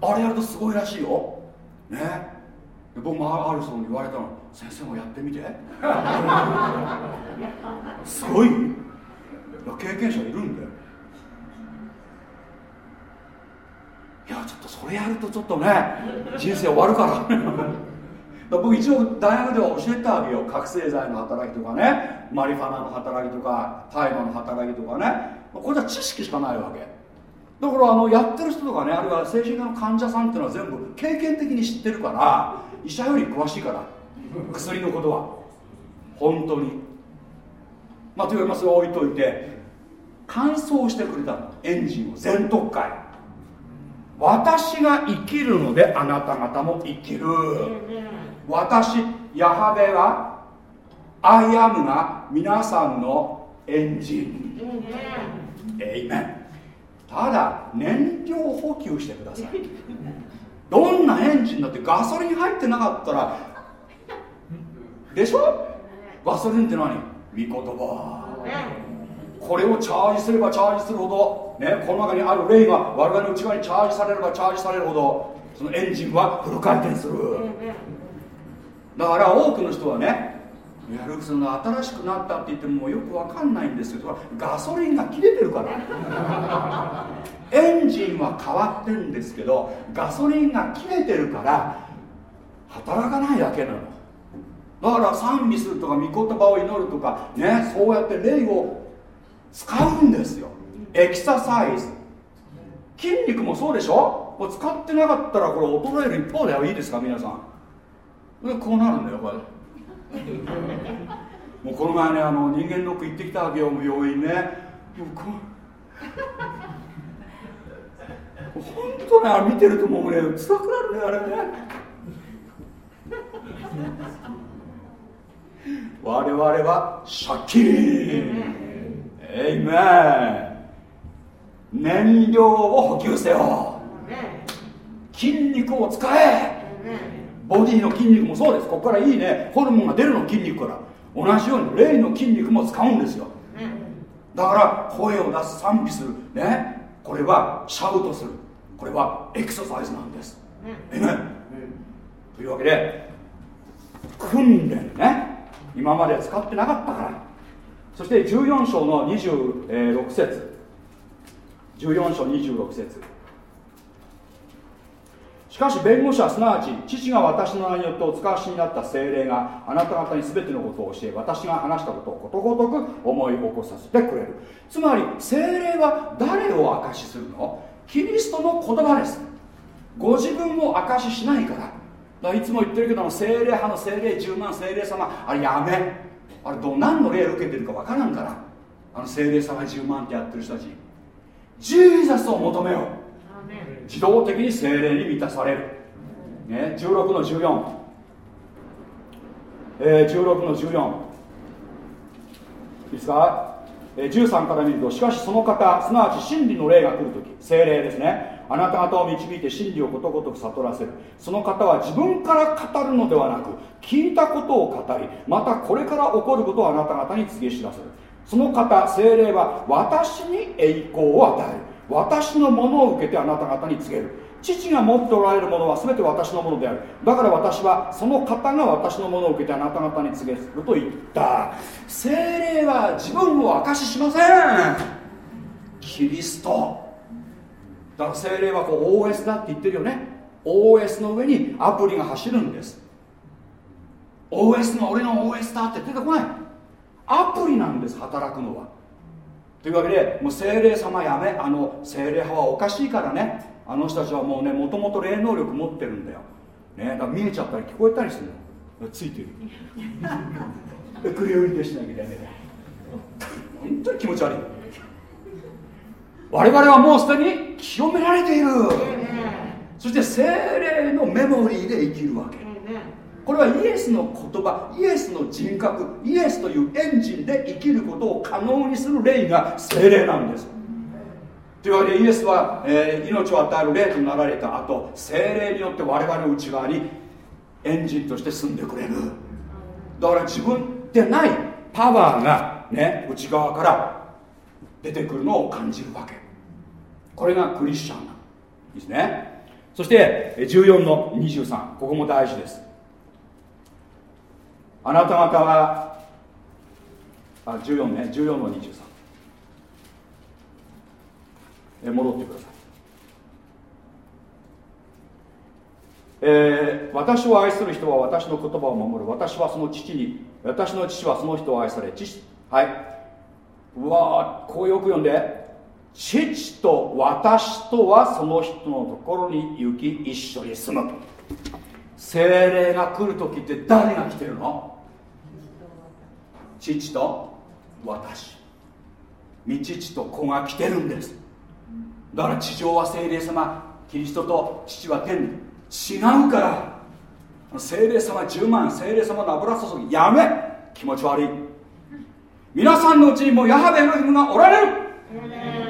あれやるとすごいらしいよ。ね？僕もある人に言われたの。先生もやってみて。すごい。経験者いるんだよいやちょっとそれやるとちょっとね人生終わるから。僕一応大学では教えてあげよう覚醒剤の働きとかね。マリファナの働きとか大麻の働きとかね。これじゃ知識しかないわけ。だからあのやってる人とかねあるいは精神科の患者さんっていうのは全部経験的に知ってるから医者より詳しいから。薬のことは。本当に。まあというかそれは置いといて。乾燥してくれたエンジンを全特会私が生きるのであなた方も生きる。私ヤハベはアイアムが皆さんのエンジン。エイメンただ燃料補給してください。どんなエンジンだってガソリン入ってなかったらでしょ？ガソリンって何？見言葉これをチャージすればチャージするほど、ね、この中にある霊が我々の内側にチャージされればチャージされるほどそのエンジンはフル回転する。だから多くの人はねいやルクスの新しくなったって言ってもよくわかんないんですけどガソリンが切れてるから。エンジンは変わってるんですけどガソリンが切れてるから働かないだけなの。だから賛美するとか御言葉を祈るとかねそうやって霊を使うんですよ。エクササイズ。筋肉もそうでしょ？これ使ってなかったらこれ衰える一方ではいいですか？皆さん。こうなるんだよこれ。もうこの前ねあの人間ドック行ってきたわけよ病院ね。本当ねあれ見てるともうね辛くなるねあれね。我々は借金えいめ燃料を補給せよ。筋肉を使え。ボディの筋肉もそうです。ここからいいね。ホルモンが出るの筋肉から。同じように霊の筋肉も使うんですよ。だから声を出す賛美する。ね。これはシャウトする。これはエクササイズなんです、えね、というわけで訓練ね。今まで使ってなかったからそして14章の26節。14章26節。しかし弁護士はすなわち父が私の名によってお使わしになった精霊があなた方に全てのことを教え私が話したことをことごとく思い起こさせてくれる。つまり精霊は誰を証しするの？キリストの言葉です。ご自分を証ししないから。だからいつも言ってるけど精霊派の精霊10万精霊様あれやめ。あれど何の霊を受けてるか分からんから。あの精霊様10万ってやってる人たち。ジーザスを求めよう。自動的に精霊に満たされる、ね、16の14、えー、16の14いいですか、えー、13から見るとしかしその方すなわち真理の霊が来るとき精霊ですねあなた方を導いて真理をことごとく悟らせる。その方は自分から語るのではなく聞いたことを語りまたこれから起こることをあなた方に告げ知らせる。その方精霊は私に栄光を与える。私のものを受けてあなた方に告げる。父が持っておられるものは全て私のものである。だから私はその方が私のものを受けてあなた方に告げると言った。精霊は自分を証ししません。キリスト。だから精霊はこう OS だって言ってるよね。OS の上にアプリが走るんです。OS の俺の OS だって出てこない。アプリなんです働くのは。というわけでもう精霊様やめあの精霊派はおかしいからね。あの人たちはもうねもともと霊能力持ってるんだよ、ね、だから見えちゃったり聞こえたりするの。ついてる。クリオリテしなきゃダメだ本当に気持ち悪い我々はもうすでに清められている。そして精霊のメモリーで生きるわけ。これはイエスの言葉イエスの人格イエスというエンジンで生きることを可能にする霊が精霊なんです。というわけでイエスは、えー、命を与える霊となられた後精霊によって我々の内側にエンジンとして住んでくれる。だから自分でないパワーがね内側から出てくるのを感じるわけこれがクリスチャンなんですね。そして14の23ここも大事です。あなた方はあ14ね。14の23え戻ってください。えー、私を愛する人は私の言葉を守る。私はその父に私の父はその人を愛され父はい。うわこうよく読んで。父と私とはその人のところに行き一緒に住む精霊が来る時って誰が来てるの？父と私。御父と子が来てるんです。だから地上は精霊様キリストと父は天違うから。精霊様10万精霊様の油注ぎ。やめ。気持ち悪い。皆さんのうちにもヤハベのヒムがおられる。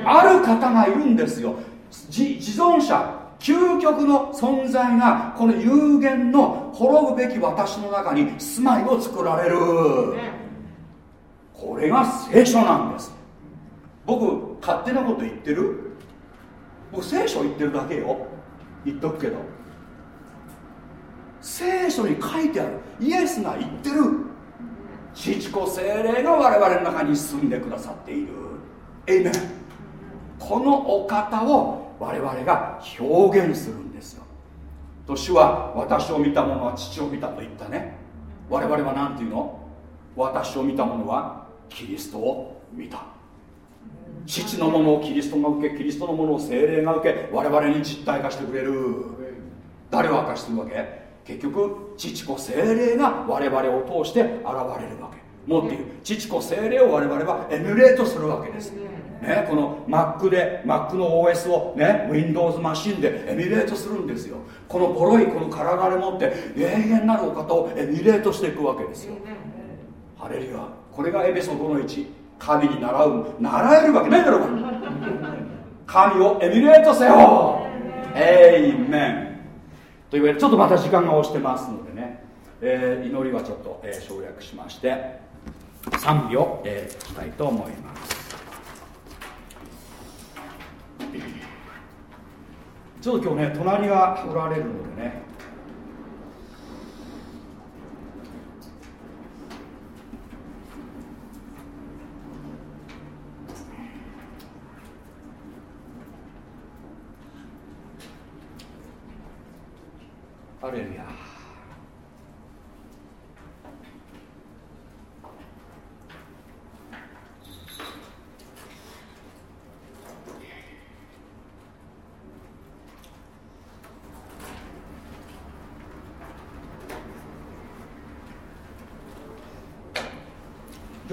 ある方がいるんですよ。自存者。究極の存在がこの有限の滅ぶべき私の中に住まいを作られる。これが聖書なんです。僕勝手なこと言ってる？僕聖書言ってるだけよ。言っとくけど。聖書に書いてある。イエスが言ってる。父子精霊が我々の中に住んでくださっている。エイメンこのお方を我々が表現するんですよ。と主は私を見た者は父を見たと言ったね。我々は何て言うの？私を見た者はキリストを見た。父のものをキリストが受けキリストのものを精霊が受け我々に実体化してくれる。誰を明かしするわけ？結局父子精霊が我々を通して現れるわけ。もっと言う父子精霊を我々はエミュレートするわけです。ね、この Mac で Mac の OS をね Windows マシンでエミュレートするんですよ。このボロいこの体でもって永遠なるお方をエミュレートしていくわけですよ。ハレルヤ。これがエペソ5の1神に習う習えるわけないだろうか。神をエミュレートせよ。エイメンというわけでちょっとまた時間が押してますのでね、えー、祈りはちょっと、えー、省略しまして賛美を、えー、したいと思います。ちょっと今日ね隣がおられるのでね。アレルヤ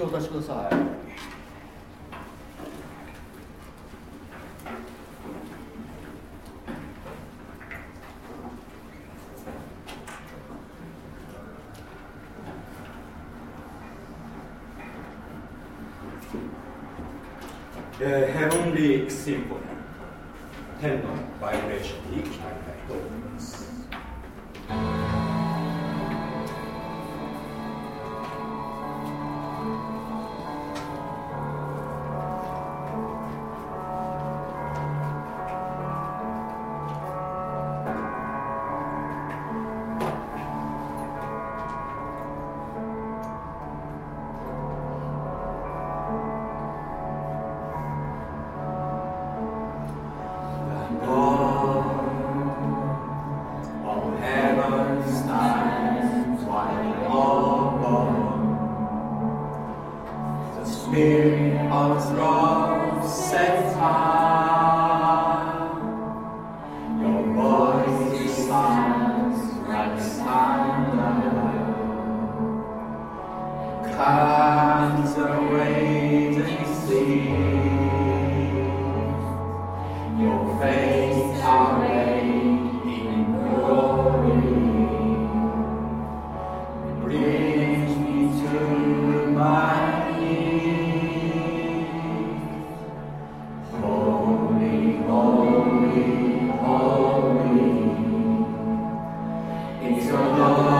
お出しくださいえー、ヘブ Oh.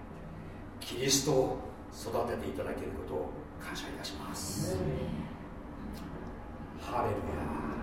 キリストを育てていただけることを感謝いたします、ハレルヤ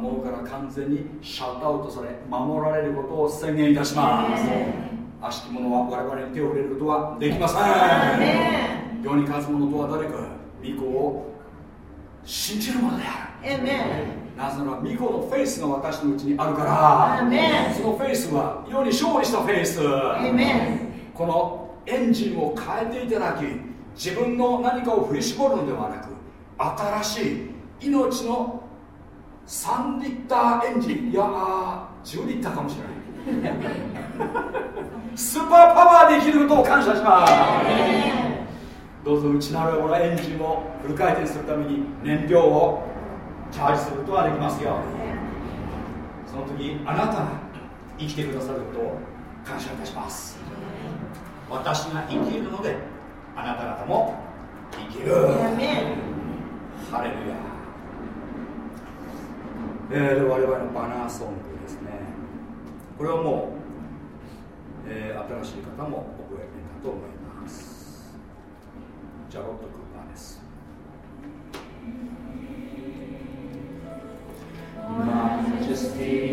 ものから完全にシャットアウトされ守られることを宣言いたします。悪しき者は我々に手を触れることはできません。世に勝つ者とは誰か御子を信じるものである。なぜなら御子のフェイスが私のうちにあるから。そのフェイスは世に勝利したフェイス。このエンジンを変えていただき自分の何かを振り絞るのではなく新しい命の3リッターエンジン。いや10リッターかもしれない。スーパーパワーで生きることを感謝します。どうぞ内なるこのエンジンをフル回転するために燃料をチャージすることができますよ。その時あなたが生きてくださることを感謝いたします。私が生きるのであなた方も生きる。ハレルヤえー、で我々のバナーソングですね。これはもう、えー、新しい方も覚えてたと思います。ジャロット・クーパーです。Majesty,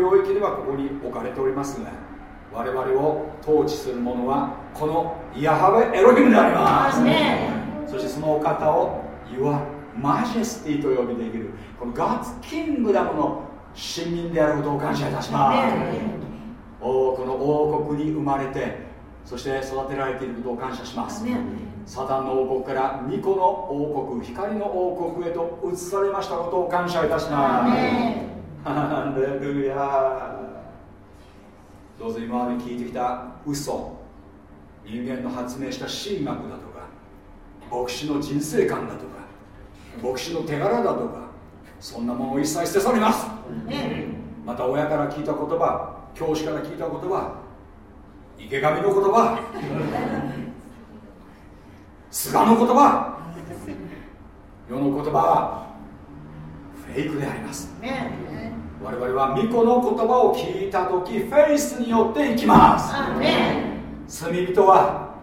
領域ではここに置かれておりますが我々を統治する者はこのヤハウェエロヒムであります。そしてそのお方を Your Majesty と呼びできるこの God's Kingdom の市民であることを感謝いたします。おこの王国に生まれてそして育てられていることを感謝します。サタンの王国から巫女の王国光の王国へと移されましたことを感謝いたしますハレルヤどうぞ今まで聞いてきた嘘人間の発明した神学だとか牧師の人生観だとか牧師の手柄だとかそんなものを一切捨て去ります。また親から聞いた言葉教師から聞いた言葉池上の言葉菅の言葉世の言葉はフェイクであります、我々は巫女の言葉を聞いた時フェイスによって生きます。罪人は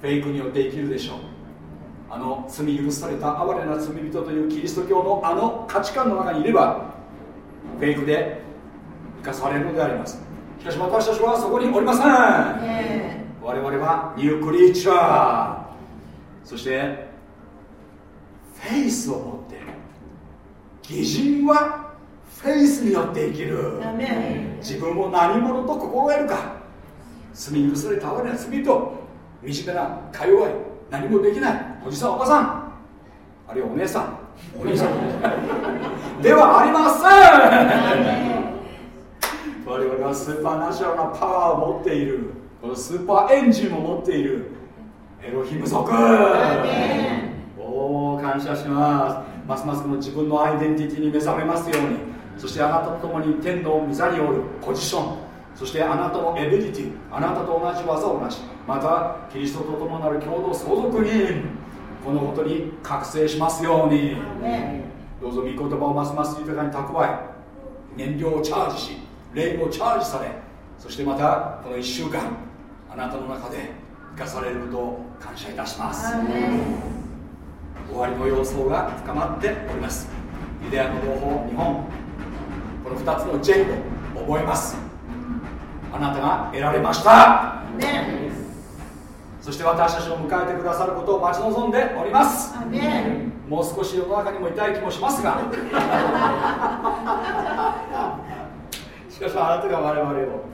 フェイクによって生きるでしょう。あの罪許された哀れな罪人というキリスト教のあの価値観の中にいればフェイクで生かされるのであります。しかし私たちはそこにおりません、我々はニュークリーチャー。そしてフェイスを持って偽人はフェイスによって生きる。自分を何者と心得るか。罪許された哀れな罪と身近なか弱い何もできないおじさんおばさん。あるいはお姉さん。お兄さん。ではありません。我々はスーパーナチュラルなパワーを持っている。このスーパーエンジンを持っている。エロヒム族。おお感謝しますますますこの自分のアイデンティティに目覚めますように。そしてあなたと共に天の御座におるポジション。そしてあなたのエビリティ。あなたと同じ技をなしまたキリストと共なる共同相続人。このことに覚醒しますように。どうぞ御言葉をますます豊かに蓄え燃料をチャージし霊をチャージされそしてまたこの1週間あなたの中で生かされることを感謝いたします終わりの様相が深まっております。ユダヤの同胞日本この2つの J を覚えます。あなたが得られました、ね、そして私たちを迎えてくださることを待ち望んでおります。もう少し世の中にもいたい気もしますが。しかしあなたが我々を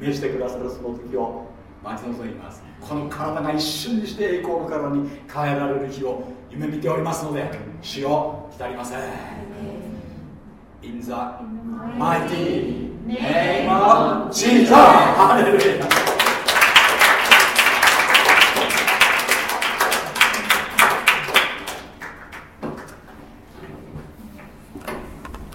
召してくださるその時を待ち望みます。この体が一瞬にして栄光の体に変えられる日を夢見ておりますので死を浸りません In the mighty name of Jesus! ハレルヤ